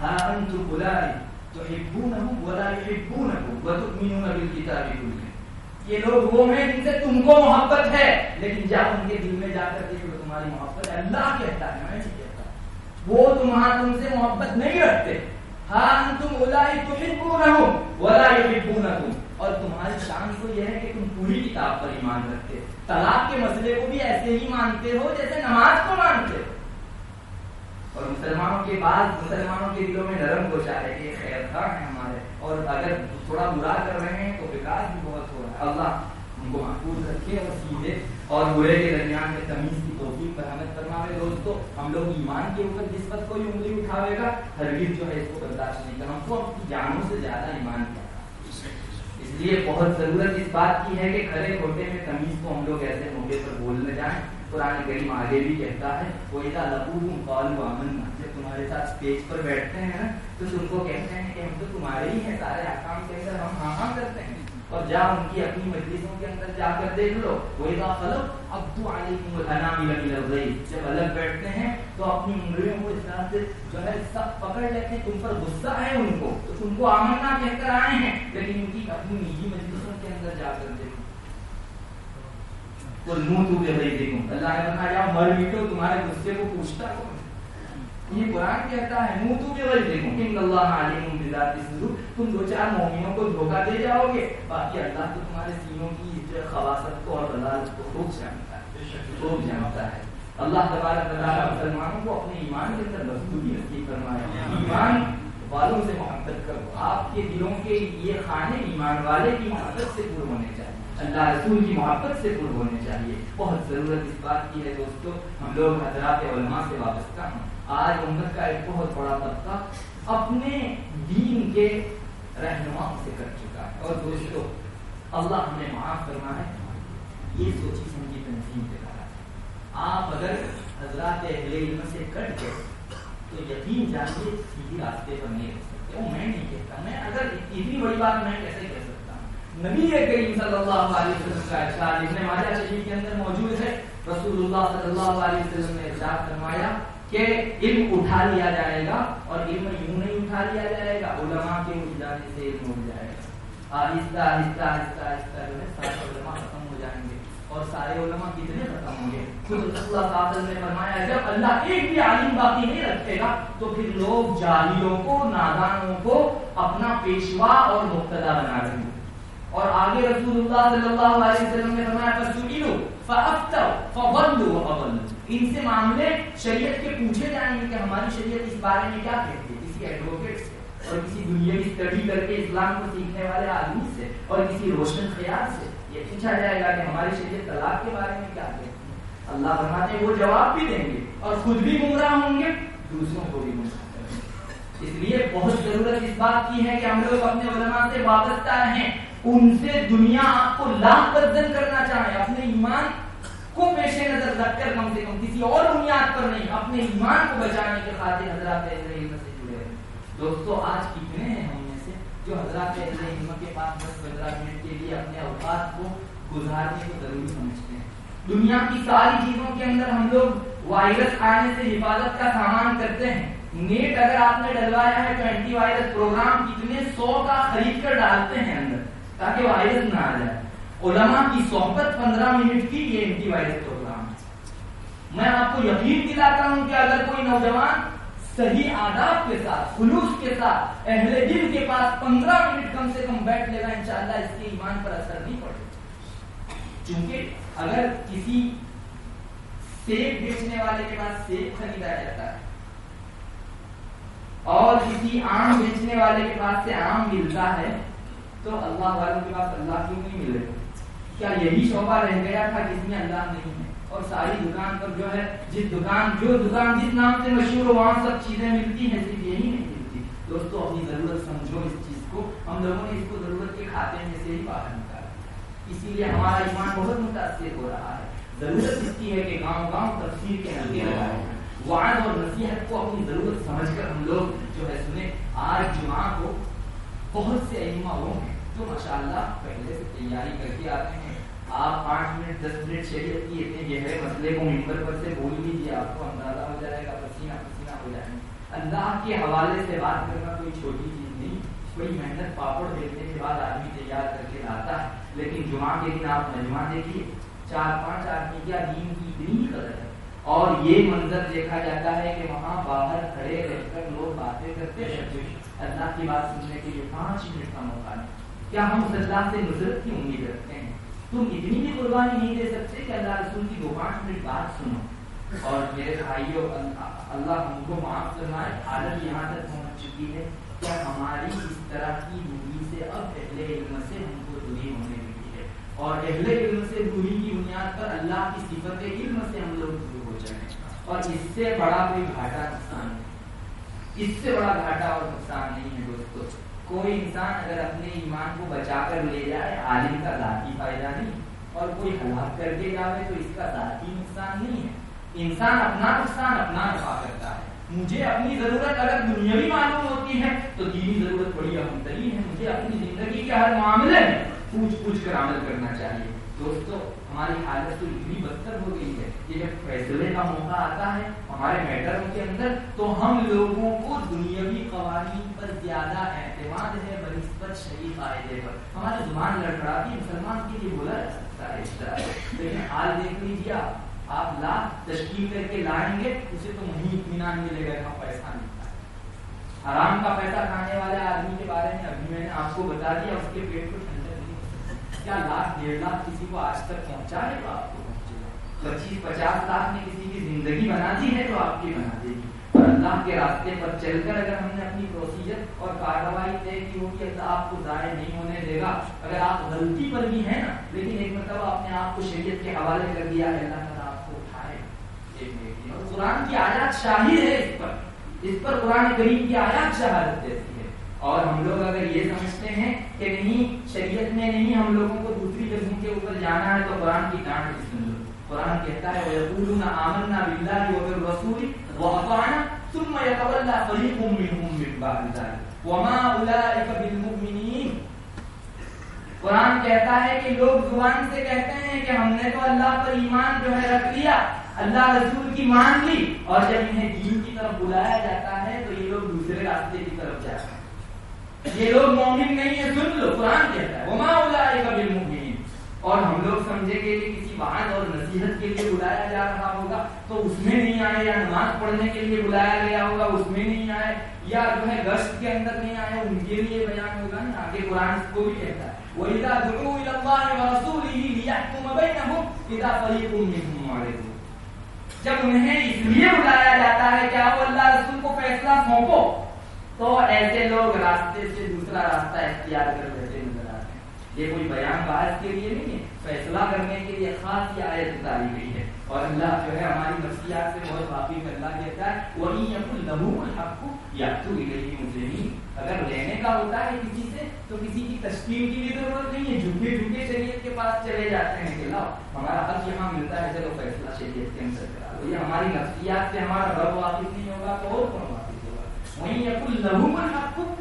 ہاں انتم بلائی یہ لوگ وہ ہیں جن سے تم کو محبت ہے، لیکن جب ان کے دل میں جا کر دیکھو تمہاری محبت ہے اللہ کہتا ہے، میں وہ تمہارا تم سے محبت نہیں رکھتے۔ ہاں تم اولائی تحبونہم، ولا یحبونکم۔ اور تمہاری شان تو یہ ہے کہ تم پوری کتاب پر ایمان رکھتے۔ طلاق کے مسئلے کو بھی ایسے ہی مانتے ہو جیسے نماز کو مانتے۔ ہو اور مسلمانوں کے بعد مسلمانوں کے دلوں میں نرم گوشا ہے کہ خیر خواہ ہے ہمارے۔ اور اگر تھوڑا برا کر رہے ہیں تو وکاس بھی بہت ہو رہا ہے۔ اللہ ان کو محفوظ رکھے اور سیدھے اور برے کے درمیان میں تمیز کی توفیق پر ہمیں کرنا ہے دوستو، ہم لوگ ایمان کے اوپر جس وقت کوئی انگلی اٹھاوے گا، ہرگز جو ہے اس کو برداشت نہیں کرنا۔ ہم کو اپنی جانوں سے زیادہ ایمان کیا اس لیے بہت ضرورت اس بات کی ہے کہ کھڑے کھوٹے میں تمیز کو ہم لوگ ایسے موقع پر بولنے جائیں۔ قرآن کریم آگے بھی کہتا ہے کوئی امن جب تمہارے ساتھ اسٹیج پر بیٹھتے ہیں نا، تو تم کو کہتے ہیں کہ ہم تو تمہارے ہی ہیں، سارے احکام کے اندر ہم ہاں ہاں کرتے ان کی اپنی مجلسوں کے اندر جا کر دیکھ لو وہی کا خلق اب تو علیکم الانام جب الگ بیٹھتے ہیں تو اپنی انگلیوں کو اس طرح سے جو ہے سب پکڑ لیتے ہیں تم پر غصہ ہے ان کو تو تم کو آمنا کہہ کر آئے ہیں لیکن ان کی اپنی نجی مجلسوں کے اندر جا کر دیکھو تو منہ تو بے دیکھوں اللہ نے بتایا مر میٹو تمہارے غصے کو پوچھتا کون یہ قرآن کہتا ہے منہ تو بے دیکھوں کہ اللہ علیم بذات الصدور تم دو چار مومنوں کو دھوکہ دے جاؤ گے۔ باقی اللہ تو تمہارے سینوں کی خواصت کو اور عدالت کو خوب جانتا ہے۔ خوب جانتا ہے۔ اللہ تبارک تعالیٰ مسلمانوں کو اپنے ایمان کے اندر مضبوطی نصیب فرمائے۔ ایمان والوں سے محبت کرو۔ آپ کے دلوں کے یہ خانے ایمان والے کی محبت سے پر ہونے چاہیے۔ اللہ رسول کی محبت سے پر ہونے چاہیے۔ بہت ضرورت اس بات کی ہے دوستو۔ ہم لوگ حضرات علماء سے وابستہ ہیں۔ آج امت کا ایک بہت بڑا طبقہ اپنے دین کے رہنما سے کر چکا ہے۔ اور دوستو، اللہ ہمیں معاف کرنا ہے۔ یہ سوچی سمجھی تنظیم کے کہا آپ اگر حضرات اہل علم سے کٹ گئے، تو یقین جانیے سیدھی راستے پر نہیں رہ سکتے۔ وہ میں نہیں کہتا۔ میں اگر اتنی بڑی بات میں کیسے کہہ سکتا ہوں؟ نبی کریم صلی اللہ علیہ وسلم کا ارشاد، ابن ماجہ شریف کے اندر موجود ہے۔ رسول اللہ صلی اللہ علیہ وسلم نے ارشاد فرمایا کہ علم اٹھا لیا جائے گا اور علم یوں نہیں اٹھا لیا جائے گا، علماء کے اٹھ جانے سے علم اٹھ جائے گا۔ آہستہ آہستہ آہستہ آہستہ جو ہے، سارے علماء ختم ہو جائیں گے اور سارے علماء کتنے ختم ہوں گے؟ خود اللہ تعالی نے فرمایا، جب اللہ ایک بھی عالم باقی نہیں رکھے گا، تو پھر لوگ جاہلوں کو، نادانوں کو اپنا پیشوا اور مقتدا بنا رہے ہیں اور آگے رسول اللہ صلی اللہ علیہ وسلم نے فرمایا، فسئلوا فافتوا فضلوا وضلوا ان سے معاملے شریعت کے پوچھے جائیں گے کہ ہماری شریعت اس بارے میں کیا کہتی ہے؟ کسی ایڈوکیٹ سے اور کسی دنیا کی اسٹڈی کر کے اسلام کو سیکھنے والے آدمی سے اور کسی روشن خیال سے یہ پوچھا جائے گا کہ ہماری شریعت طلاق کے بارے میں کیا کہتی ہے؟ اللہ فرماتے ہیں وہ جواب بھی دیں گے اور خود بھی گمراہ ہوں گے، دوسروں کو بھی گمراہ اس لیے بہت ضرورت اس بات کی ہے کہ ہم لوگ اپنے علماء سے وابستہ رہیں، ان سے دنیا آپ کو لاکھ برزن کرنا چاہیں، اپنے ایمان کو پیش نظر رکھ کر کم سے کم کسی اور بنیاد پر نہیں، اپنے ایمان کو بچانے کے خاطر حضرات علم سے جڑے دوستو، آج کتنے ہیں ہم میں سے جو حضرات علم کے پاس دس پندرہ منٹ کے لیے اپنے اوقات کو گزارنے کو ضروری سمجھتے ہیں۔ دنیا کی ساری چیزوں کے اندر ہم لوگ وائرس آنے سے حفاظت کا سامان کرتے ہیں۔ نیٹ اگر آپ نے ڈلوایا ہے تو اینٹی وائرس پروگرام کتنے سو کا خرید کر ڈالتے ہیں اندر تاکہ وائرس نہ آ جائے۔ علماء کی صحبت پندرہ منٹ کی یہ اینٹی وائرس پروگرام ہے۔ میں آپ کو یقین دلاتا ہوں کہ اگر کوئی نوجوان صحیح آداب کے ساتھ، خلوص کے ساتھ، اہل دل کے پاس پندرہ منٹ کم سے کم بیٹھ لے گا انشاءاللہ اس کے ایمان پر اثر نہیں پڑے۔ چونکہ اگر کسی سیب بیچنے والے کے پاس سیب خریدا جاتا ہے اور کسی آم بیچنے والے کے پاس سے آم ملتا ہے، تو اللہ والوں کے پاس اللہ کیوں نہیں ملے گا کیا یہی شعبہ رہ گیا تھا جس میں اللہ نہیں ہے؟ اور ساری دکان پر جو ہے، جس دکان، جو دکان جس نام سے مشہور ہو، وہاں سب چیزیں ملتی ہیں، صرف یہی نہیں ملتی۔ دوستو، اپنی ضرورت سمجھو اس چیز کو۔ ہم لوگوں نے اس کو ضرورت کے کھاتے میں سے ہی باہر نکالا۔ اسی لیے ہمارا ایمان بہت متاثر ہو رہا ہے۔ ضرورت اس کی ہے کہ گاؤں گاؤں تفسیر کے نظر لگائے وعد اور نصیحت کو اپنی ضرورت سمجھ کر ہم لوگ جو ہے، سنیں، آج جمعہ کو بہت سے علما وہ ہیں جو ماشاء اللہ پہلے سے تیاری کر کے آتے ہیں۔ آپ پانچ منٹ، دس منٹ شریعت کی اتنے گہرے مسئلے کو ممبر پر سے بول لیجیے آپ کو اندازہ ہو جائے گا، پسینہ پسینہ ہو جائے گا۔ اللہ کے حوالے سے بات کرنا کوئی چھوٹی چیز نہیں، کوئی محنت پاپڑ دیکھنے کے بعد آدمی تیار کر کے لاتا ہے۔ لیکن جمعہ کے دن آپ مجمع دیکھیے، چار پانچ آدمی کیا دین کی اتنی قدر ہے۔ اور یہ منظر دیکھا جاتا ہے کہ وہاں باہر کھڑے رہ کر لوگ باتیں کرتے رہتے اللہ کی بات سننے کے لیے پانچ منٹ کا موقع نہیں۔ کیا ہم اس اللہ سے نصرت کی امید رکھتے ہیں؟ تم اتنی بھی قربانی نہیں دے سکتے کہ اللہ رسول کی دو پانچ منٹ بات سنو۔ اور میرے بھائیوں، اللہ ہم کو معاف فرمائے، حالت یہاں تک پہنچ چکی ہے کیا ہماری اس طرح کی دوری سے اب اہل علم سے ہم کو دوری ہونے لگی ہے۔ اور اہل علم سے دوری کی بنیاد پر اللہ کی صفت علم سے ہم لوگ دور ہو جائیں۔ اور اس سے بڑا کوئی گھاٹا نقصان نہیں۔ اس سے بڑا گھاٹا اور نقصان نہیں ہے دوستو۔ کوئی انسان اگر اپنے ایمان کو بچا کر لے جائے، عالم کا ذاتی فائدہ نہیں، اور کوئی ہلاک کر کے جاوے، تو اس کا ذاتی نقصان نہیں ہے۔ انسان اپنا نقصان اپنا نفا کرتا ہے۔ مجھے اپنی ضرورت اگر دنیاوی معلوم ہوتی ہے، تو دینی ضرورت بڑی اہم ترین ہے۔ مجھے اپنی زندگی کے ہر معاملے میں پوچھ پوچھ کر عمل کرنا چاہیے۔ دوستو، ہماری حالت تو اتنی بدتر ہو گئی ہے کہ جب فیصلے کا موقع آتا ہے ہمارے میٹروں کے اندر، تو ہم لوگوں کو دنیاوی قوانین پر زیادہ اعتماد ہے بنسبت شریف قاعدے پر. ہماری زبان لڑکڑاتی مسلمان کے لیے بولا جا سکتا ہے اس طرح. لیکن حال دیکھ لیجیے آپ. آپ لاکھ تشکیل کر کے لائیں گے، اسے تو وہیں اطمینان ملے گا یہاں پیسہ ملتا ہے حرام کا پیسہ کھانے والے آدمی کے بارے میں ابھی میں نے آپ کو بتا دیا، اس کے پیٹ کو کیا لاکھ ڈیڑھ لاکھ کسی کو آج تک پہنچا ہے تو آپ کو پہنچے گا۔ پچیس پچاس لاکھ نے کسی کی زندگی بنا دی ہے تو آپ کی بنا دے گی۔ اور اللہ کے راستے پر چل کر اگر ہم نے اپنی پروسیجر اور کارروائی طے کی ہوگی اللہ آپ کو ضائع نہیں ہونے دے گا، اگر آپ غلطی پر بھی ہیں نا، لیکن ایک مرتبہ اپنے آپ کو شریعت کے حوالے کر دیا ہے، اللہ تعالیٰ آپ کو اٹھائے۔ اور قرآن کی آیات شاہد ہے اس پر۔ اس پر قرآن کریم کی آیات شہادت دیتی اور ہم لوگ اگر یہ سمجھتے ہیں کہ نہیں، شریعت میں نہیں ہم لوگوں کو دوسری جگہوں کے اوپر جانا ہے، تو قرآن کی ڈانٹ سن لو۔ قرآن کہتا ہے، وَيَقُولُونَ آمَنَّا بِاللَّهِ وَبِالرَّسُولِ وَأَطَعْنَا ثُمَّ يَتَوَلَّى فَرِيقٌ مِّن بَعْدِ ذَلِكَ۔ وَمَا أُولَٰئِكَ بِالْمُؤْمِنِينَ۔ قرآن کہتا ہے کہ لوگ زبان سے کہتے ہیں کہ ہم نے تو اللہ پر ایمان جو ہے رکھ لیا، اللہ رسول کی مان لی، اور جب انہیں دین کی طرف بلایا جاتا ہے، تو یہ لوگ دوسرے راستے کی طرف جاتے ہیں یہ لوگ مومن نہیں ہے سن لو قرآن کہتا ہے۔ وما اولئک بالمؤمنین۔ اور ہم لوگ سمجھے گے کہ کسی وعد اور نصیحت کے لیے بلایا جا رہا ہوگا تو اس میں نہیں آئے، یا نماز پڑھنے کے لیے بلایا گیا ہوگا، اس میں نہیں آئے، یا جو ہے گشت کے اندر نہیں آئے، ان کے لیے بیان ہوگا نا۔ آگے قرآن کو بھی کہتا ہے۔ وَإِذَا دُعُوا إِلَى اللَّهِ وَرَسُولِهِ لِيَحْكُمَ بَيْنَهُمْ إِذَا فَرِيقٌ مِّنْهُمْ مُعْرِضُونَ۔ جب انہیں اس لیے بلایا جاتا ہے کہ وہ اللہ رسول کو فیصلہ سونپو؟ تو ایسے لوگ راستے سے دوسرا راستہ اختیار کر لیتے نظر آتے ہیں یہ کوئی بیان باعث کے لیے نہیں ہے فیصلہ کرنے کے لیے خاص یہ آیت اتاری گئی ہے اور اللہ جو ہے ہماری نفسیات سے بہت واقف اللہ کہتا ہے وہی لہو الحق یا تو مسلم اگر لینے کا ہوتا ہے کسی سے تو کسی کی تشکیل کی بھی ضرورت نہیں ہے جھکے جھکے شریعت کے پاس چلے جاتے ہیں کہ لاؤ ہمارا حق یہاں ملتا ہے چلو فیصلہ شریعت کے اندر کرا یہ ہماری نفسیات سے ہمارا رب واقف نہیں ہوگا تو اور کون وہیں یقل لہو من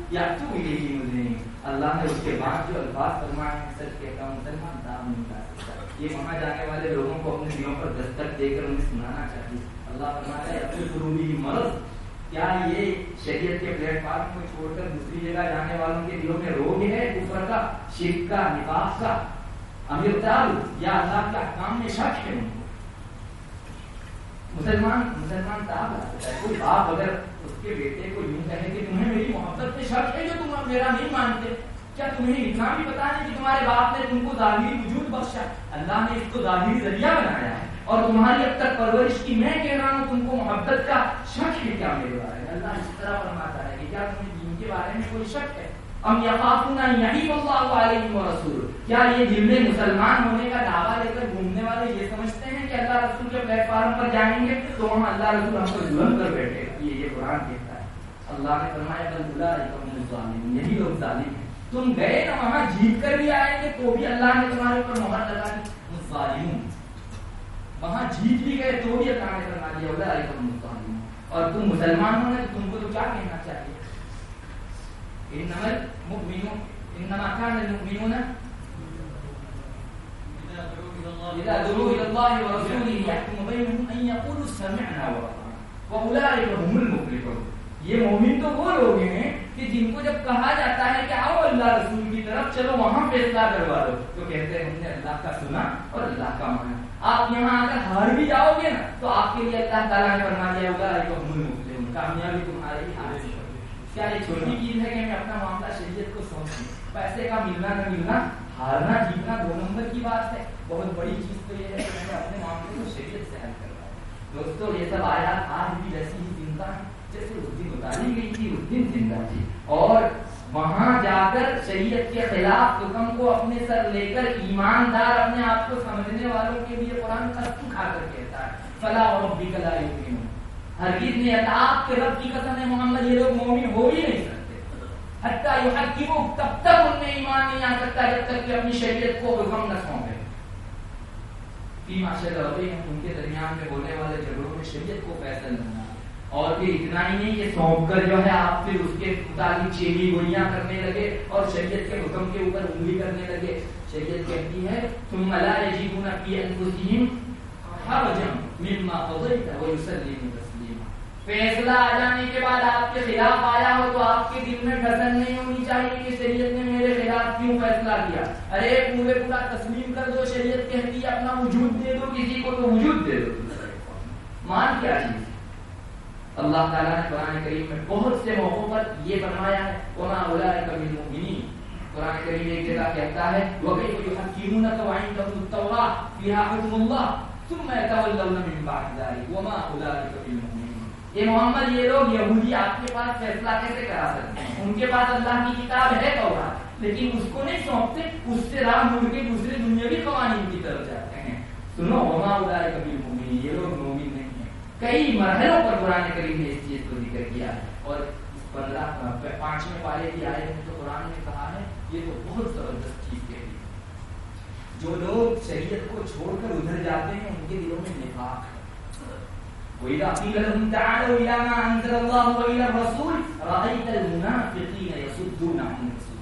یا تو الیہ مذہین اللہ نے اس کے بعد جو الفاظ فرمائے ہیں، سچ کہتا ہوں، مسلمان دام نہیں کر سکتا۔ یہ وہاں جانے والے لوگوں کو اپنے دلوں پر دستک دے کر انہیں سنانا چاہیے۔ اللہ فرماتا ہے اپنی قروبی مرض، کیا یہ شریعت کے پلیٹ فارم کو چھوڑ کر دوسری جگہ جانے والوں کے دلوں میں روگ ہے؟ کفر کا، شرک کا، نفاق کا۔ امیر یا اللہ کے احکام میں شک ہے؟ ان کو مسلمان مسلمان تاب کوئی باپ اگر کے بیٹے کو یوں کہے کہ تمہیں میری محبت پہ شک ہے جو تم میرا نہیں مانتے۔ کیا تمہیں اتنا بھی پتا نہیں کہ تمہارے باپ نے تم کو ظاہری وجود بخشا؟ اللہ نے اس کو ظاہری ذریعہ بنایا ہے۔ اور تمہاری اب تک پرورش کی میں کہہ رہا ہوں، تم کو محبت کا شک ہے کیا میرے بارے میں؟ اللہ اس طرح فرماتا ہے کہ کیا تمہیں دین کے بارے میں کوئی شک ہے؟ ام یخافون یہی اللہ علیہ ورسول کیا یہ دل میں مسلمان ہونے کا دعویٰ لے کر گھومنے والے یہ سمجھتے ہیں کہ اللہ رسول کے پلیٹ فارم پر جائیں گے تو وہاں اللہ رسول ہم کو ظلم کر بیٹھے گا؟ قرآن کہتا ہے۔ اللہ نے فرمایا یہی لوگ ظالم ہیں۔ تم گئے نا وہاں جیت کر بھی آئے گے تو بھی اللہ نے تمہارے اوپر مہر لگا دی۔ ظالم وہاں جیت بھی گئے، تو بھی اللہ نے فرما دیا بلا اور تم مسلمان ہو تو تم کو تو کیا کہنا چاہیے؟ انما المؤمنون، انما كان المؤمنون اذا دعوا الى الله ورسوله يحكم بينهم ان يقولوا سمعنا واطعنا هم المفلحون۔ یہ مومن تو وہ لوگ ہیں کہ جن کو جب کہا جاتا ہے کہ آؤ اللہ رسول کی طرف، چلو وہاں فیصلہ کروا دو۔ تو کہتے ہیں، ہم نے اللہ کا سنا اور اللہ کا مانا۔ آپ یہاں اگر ہار بھی جاؤ گے نا، تو آپ کے لیے اللہ تعالیٰ نے فرما دیا ہوگا کامیابی تمہاری حاصل کیا یہ چھوٹی چیز ہے کہ میں اپنا معاملہ شریعت کو سمجھ پیسے کا ملنا نہ ملنا، ہارنا جیتنا دو نمبر کی بات ہے۔ بہت بڑی چیز تو یہ ہے کہ میں اپنے معاملے کو شریعت سے حل کر رہا دوستو یہ سب آیات آج بھی ویسی ہی زندہ جیسے اس دن اتاری گئی تھی اس دن زندہ تھی اور وہاں جا کر شریعت کے خلاف حکم کو اپنے سر لے کر ایماندار اپنے آپ کو سمجھنے والوں کے لیے قرآن قسم کھا کر کہتا ہے فلاح اور بھی کلا یقین ہرگز آپ کے رب کی قسم ہے، محمد، یہ لوگ مومن ہو ہی نہیں سکتے۔ حتیٰ یحکمو تب تک ان میں ایمان نہیں آ سکتا جب تک کہ اپنی شریعت کو حکم نہ سونپے۔ کی ماشاء اللہ ہوتی ربی ان کے درمیان میں ہونے والے جھگڑوں میں شریعت کو فیصل نہیں اور پھر اتنا ہی نہیں یہ سونپ کر جو ہے آپ پھر اس کے مطابق چیلی گولیاں کرنے لگے اور شریعت کے حکم کے اوپر انگلی کرنے لگے۔ شریعت کہتی ہے تم لا یجیبون فی انفسہم حرجا مما قضیت ویسلمون فیصلہ آ جانے کے بعد آپ کے خلاف آیا ہو تو آپ کے دل میں ڈسن نہیں ہونی چاہیے کہ شریعت نے میرے خلاف کیوں فیصلہ کیا؟ ارے پورے پورا تسلیم کر دو شریعت کہتی ہے اپنا وجود دے دو، کسی کو تو وجود دے دو۔ مان کیا چیز اللہ تعالیٰ نے قرآن کریم میں بہت سے موقعوں پر یہ فرمایا ہے، وما اولئک بالمؤمنین۔ قرآن کریم ایک جگہ کہتا ہے، وَكَيْفَ يُحَكِّمُونَكَ وَعِندَهُمُ التَّوْرَاةُ؟ فِيهَا حُكْمُ اللَّهِ ثُمَّ يَتَوَلَّوْنَ مِن بَعْدِ ذَلِكَ۔ وَمَا أُولَئِكَ بِالْمُؤْمِنِينَ یہ محمد یہ لوگ یہودی آپ کے پاس فیصلہ کیسے کرا سکتے ہیں؟ ان کے پاس اللہ کی کتاب ہے تورات لیکن اس کو نہیں سونپتے، اس سے راہ مڑ کے دوسرے دنیاوی قوانین کی طرف جاتے ہیں۔ سنو، وما اولئک بالمؤمنین یہ لوگ مومن نہیں ہیں۔ کئی مرحلوں پر قرآن کریم نے اس چیز کو ذکر کیا اور اس پندرہ پانچویں پارے کی آئے میں تو قرآن نے کہا ہے، یہ تو بہت زبردست چیز کہہ دی۔ جو لوگ شریعت کو چھوڑ کر ادھر جاتے ہیں، ان کے دلوں میں نفاق ہے۔ وإذا قيل لهم تعالوا إلى ما أنزل الله وإلى الرسول، رأيت المنافقين يصدون عن الرسول.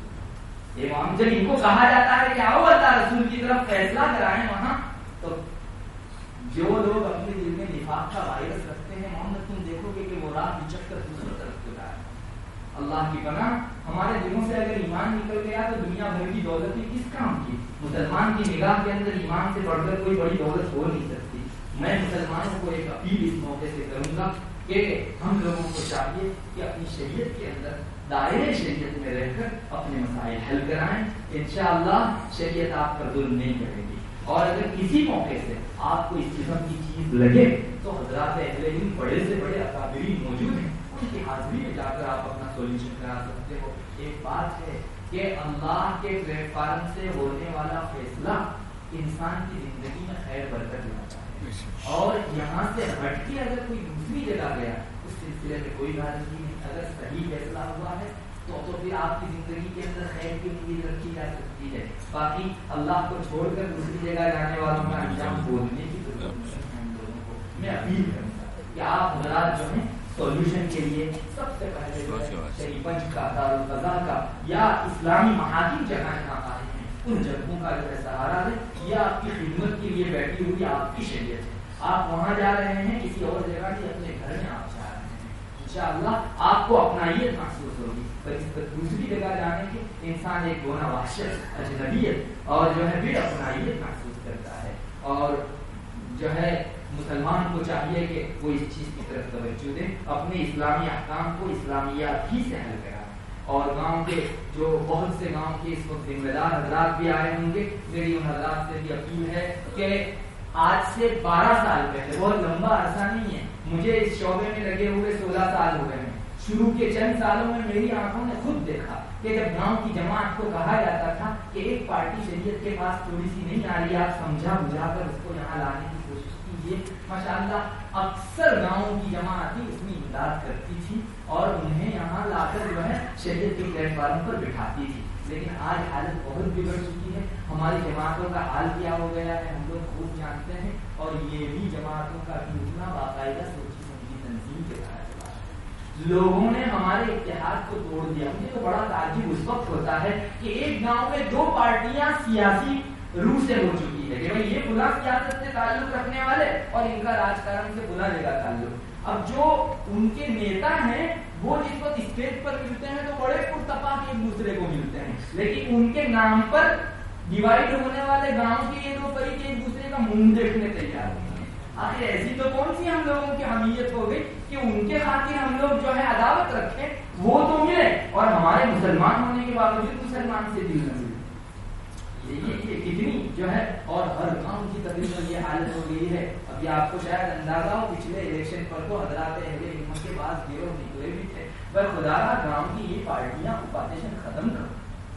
امام جب ان کو کہا جاتا ہے کہ آؤ اللہ رسول کی طرف فیصلہ کرائیں وہاں تو جو لوگ اپنے دل میں نفاق کا وائرس رکھتے ہیں محمد تم دیکھو گے کہ وہ راہ بچک کر دوسری طرف کو جائے اللہ کی پناہ، ہمارے دلوں سے اگر ایمان نکل گیا تو دنیا بھر کی دولت بھی کس کام کی؟ مسلمان کی نگاہ کے اندر ایمان سے بڑھ کر کوئی بڑی دولت ہو نہیں سکتی۔ میں مسلمانوں کو ایک اپیل اس موقع سے کروں گا کہ ہم لوگوں کو چاہیے کہ اپنی شریعت کے اندر دائرے شریعت میں رہ کر اپنے مسائل حل کرائیں۔ انشاءاللہ شریعت آپ پر ظلم نہیں کرے گی۔ اور اگر کسی موقع سے آپ کو اس قسم کی چیز لگے تو حضرات اہل علم بڑے سے بڑے اکابرین موجود ہیں۔ ان کی حاضری میں جا کر آپ اپنا سولوشن کرا سکتے ہو۔ ایک بات ہے کہ اللہ کے پلیٹ فارم سے ہونے والا فیصلہ انسان کی زندگی میں خیر برکت لاتا ہے۔ اور یہاں سے ہٹ کے اگر کوئی دوسری جگہ گیا اس سلسلے میں کوئی بات نہیں اگر صحیح فیصلہ ہوا ہے تو تو پھر آپ کی زندگی کے اندر خیر کی امید رکھی جا سکتی ہے۔ باقی اللہ کو چھوڑ کر دوسری جگہ جانے والوں کا انجام بولنے کی ضرورت ہے۔ میں اپیل کروں گا کہ آپ حضرات جو ہیں سولوشن کے لیے سب سے پہلے شریف کا دارالفضا کا یا اسلامی محاکم جگہ ان جگہوں کا جو ہے سہارا ہے، یہ آپ کی خدمت کے لیے بیٹھی ہوئی آپ کی شریعت ہے۔ آپ وہاں جا رہے ہیں، کسی اور جگہ نہیں، اپنے گھر میں آپ جا رہے ہیں۔ انشاءاللہ آپ کو اپنائیت محسوس ہوگی۔ پر دوسری جگہ جانے کے انسان ایک گونا وحشت، اجنبیت، اور جو ہے بھی اپنائیت محسوس کرتا ہے۔ اور جو ہے مسلمان کو چاہیے کہ وہ اس چیز کی طرف توجہ دے، اپنے اسلامی احکام کو اسلامیات ہی سے حل کرا اور گاؤں کے جو بہت سے گاؤں کے اس وقت ذمہ دار حضرات بھی آئے ہوں گے، میری ان حضرات سے بھی اپیل ہے کہ آج سے بارہ سال پہلے، بہت لمبا عرصہ نہیں ہے، مجھے اس شعبے میں لگے ہوئے سولہ سال ہو گئے ہیں۔ شروع کے چند سالوں میں میری آنکھوں نے خود دیکھا کہ جب گاؤں کی جماعت کو کہا جاتا تھا کہ ایک پارٹی شریعت کے پاس تھوڑی سی نہیں آ رہی، آپ سمجھا بجھا کر اس کو یہاں لانے کی کوشش ماشاء اللہ اکثر گاؤں کی جماعت ہی اس میں امداد کرتی تھی اور انہیں یہاں لا کر جو ہے شریعت کے پلیٹ فارم پر بٹھاتی تھی۔ لیکن آج حالت بہت بگڑ چکی ہے۔ ہماری جماعتوں کا حال کیا ہو گیا ہے ہم لوگ خوب جانتے ہیں اور یہ بھی جماعتوں کا ٹوٹنا باقاعدہ سوچی سمجھی تنظیم کے تحت لوگوں نے ہمارے اتحاد کو توڑ دیا۔ مجھے تو بڑا تعجب اس وقت ہوتا ہے کہ ایک گاؤں میں دو پارٹیاں سیاسی روح سے ہو چکی ہے کہ بھائی یہ بلا سیاست سے تعلق رکھنے والے اور ان کا راج کارن سے بلا جگہ تعلق۔ اب جو ان کے نیتا ہیں، وہ جس وقت اسٹیج پر ملتے ہیں، تو بڑے پرتپاک ایک دوسرے کو ملتے ہیں۔ لیکن ان کے نام پر ڈیوائڈ ہونے والے گاؤں کے یہ دو فریق ایک دوسرے کا منہ دیکھنے تیار ہوتے ہیں۔ آخر ایسی تو کون سی ہم لوگوں کی حمیت ہو گئی کہ ان کے خاطر ہم لوگ جو ہے عداوت رکھے وہ تو ملے اور ہمارے مسلمان ہونے کے باوجود مسلمان سے دل نہ کتنی جو ہے اور ہر گاؤں کی تقریباً یہ حالت ہو گئی ہے۔ ابھی آپ کو شاید اندازہ ہو پچھلے الیکشن پر تو حضرات اہل علم کے پاس گروہ نکلے بھی تھے۔ پر خدا گاؤں کی یہ پارٹیاں، پارٹیشن ختم کرو۔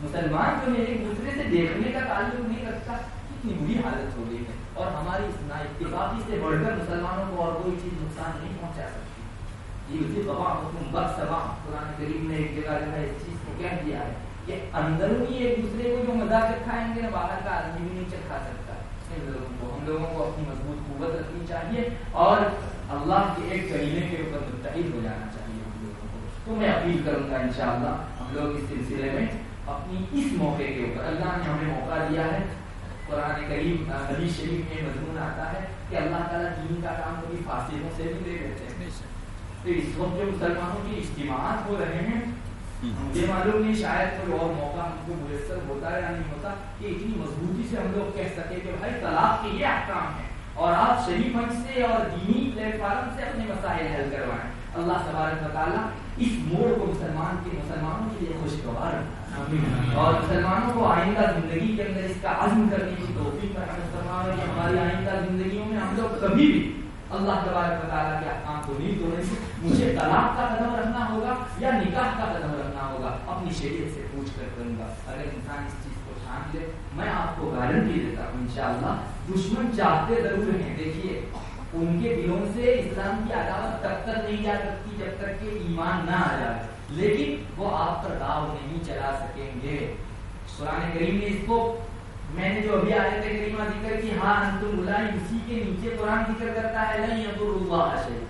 مسلمان جو ہے ایک دوسرے سے دیکھنے کا تعلق نہیں رکھتا۔ کتنی بری حالت ہو گئی ہے۔ اور ہماری اتفاقی سے بڑھ کر مسلمانوں کو اور کوئی چیز نقصان نہیں پہنچا سکتی۔ قرآن کریم نے ایک جگہ جو ہے اس چیز کو کہہ دیا ہے۔ کہ اندرونی ایک دوسرے کو جو مزہ چکھائیں گے باہر کا آدمی بھی نہیں چکھا سکتا ہم لوگوں کو اپنی مضبوط قوت رکھنی چاہیے اور اللہ کے ایک کرینے کے اوپر متحد ہو جانا چاہیے ہم لوگوں کو۔ تو میں اپیل کروں گا انشاءاللہ ہم لوگ اس سلسلے میں اپنی اس موقع کے اوپر اللہ نے ہمیں موقع دیا ہے۔ قرآن کریم حدیث شریف میں مضمون آتا ہے کہ اللہ تعالیٰ دین کا کام کبھی فاصلوں سے بھی دے دیتے ہیں تو اس وقت جو مسلمانوں کی اجتماعات ہو رہے ہیں مجھے معلوم نہیں شاید کوئی اور موقع ہم کو میسر ہوتا ہے یا نہیں ہوتا کہ اتنی مضبوطی سے ہم لوگ کہہ سکے کہ بھائی طلاق کے یہ احکام ہے اور آپ شریف منچ سے اور دینی پلیٹ فارم سے اپنے مسائل حل کروائیں۔ اللہ تبارک تعالیٰ اس موڑ کو مسلمان کے مسلمانوں کے لیے خوشگوار اور مسلمانوں کو آئندہ زندگی کے اندر اس کا عزم کرنے کی توفیق پر ہمیں کہ ہماری آئندہ زندگیوں میں ہم لوگ کبھی بھی اللہ تبارک تعالیٰ کے احکام کو نہیں توڑیں مجھے طلاق کا قدم رکھنا ہوگا یا نکاح کا قدم رکھنا اپنی شریعت سے پوچھ کر کروں گا اگر انسان اس چیز کو چھان لے، میں آپ کو گارنٹی دیتا ہوں انشاءاللہ، دشمن چاہتے ضرور ہیں۔ دیکھیے، ان کے دلوں سے اسلام کی عداوت تب تک نہیں جا سکتی جب تک کہ ایمان نہ آ جائے۔ لیکن وہ آپ پر داؤ نہیں چلا سکیں گے۔ قرآن کریم نے اس کو، میں نے جو ابھی آیت کریمہ ذکر کی ہاں انتم بلائی اسی کے نیچے قرآن ذکر کرتا ہے نہیں یضر اللہ شیء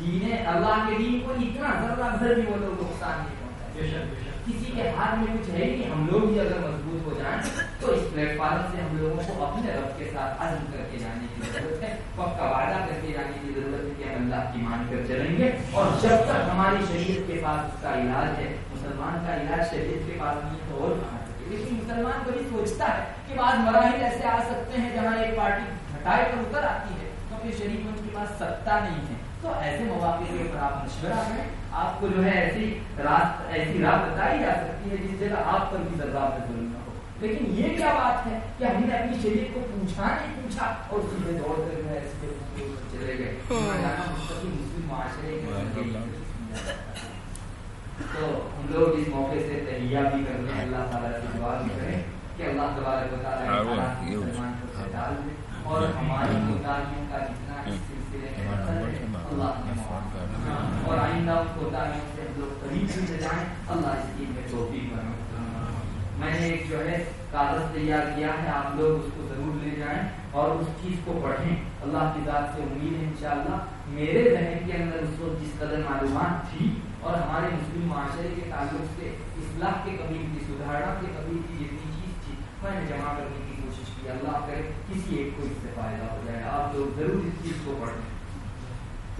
دین اللہ کے دین کو اتنا ذرہ ذر بھی وہ لوگ نقصان نہیں پہنچائے۔ کسی کے ہاتھ میں کچھ ہے کہ ہم لوگ بھی اگر مضبوط ہو جائیں تو اس پلیٹ فارم سے ہم لوگوں کو اپنے رب کے ساتھ عزم کر کے جانے کی ضرورت ہے پکا وعدہ کر کے جانے کی ضرورت ہے کہ ہم اللہ کی مان کر چلیں گے اور جب تک ہماری شریعت کے پاس اس کا علاج ہے، مسلمان کا علاج شریعت کے پاس نہیں تو اور کہاں لیکن مسلمان کبھی سوچتا ہے کہ بعض مراحل ایسے آ سکتے ہیں جہاں ایک پارٹی ہٹائے کر اتر آتی ہے تو پھر شریف ان کے پاس ستا نہیں ہے۔ تو ایسے مواقع کے اوپر آپ مشورہ کریں۔ آپ کو جو ہے ایسی رات ایسی راہ بتائی جا سکتی ہے جس جگہ آپ پر بھی ضرورت ضرور نہ ہو۔ لیکن یہ کیا بات ہے کہ ہم نے اپنی شریف کو پوچھا نہیں پوچھا اور سیدھے دوڑ کر جو ہے اس کے چلے گئے۔ مسلم معاشرے تو ہم لوگ اس موقع سے تہیا بھی کرتے ہیں اللہ تعالیٰ سے دعا بھی کریں کہ اللہ تبارک و تعالیٰ مسلمان کو ڈال دے اور ہماری کوتاہیوں کا جتنا اس سلسلے میں اللہ اور آئندہ ان کوتاہیوں سے ہم لوگ قریب سے جائیں اللہ اس کی میں توفیق بنا میں نے ایک جو ہے کاغذ تیار کیا ہے آپ لوگ اس کو ضرور لے جائیں اور اس چیز کو پڑھیں اللہ کی ذات سے امید ہے انشاءاللہ، میرے ذہن کے اندر اس وقت جس قدر معلومات تھی اور ہمارے مسلم معاشرے کے تعلق سے اصلاح کے قبیل کی سدھارنا کے قبیل کی جتنی چیز تھی میں نے جمع کرنے کی کوشش کی، اللہ کرے، کسی ایک کو اس سے فائدہ ہو جائے، آپ لوگ ضرور اس چیز کو پڑھیں۔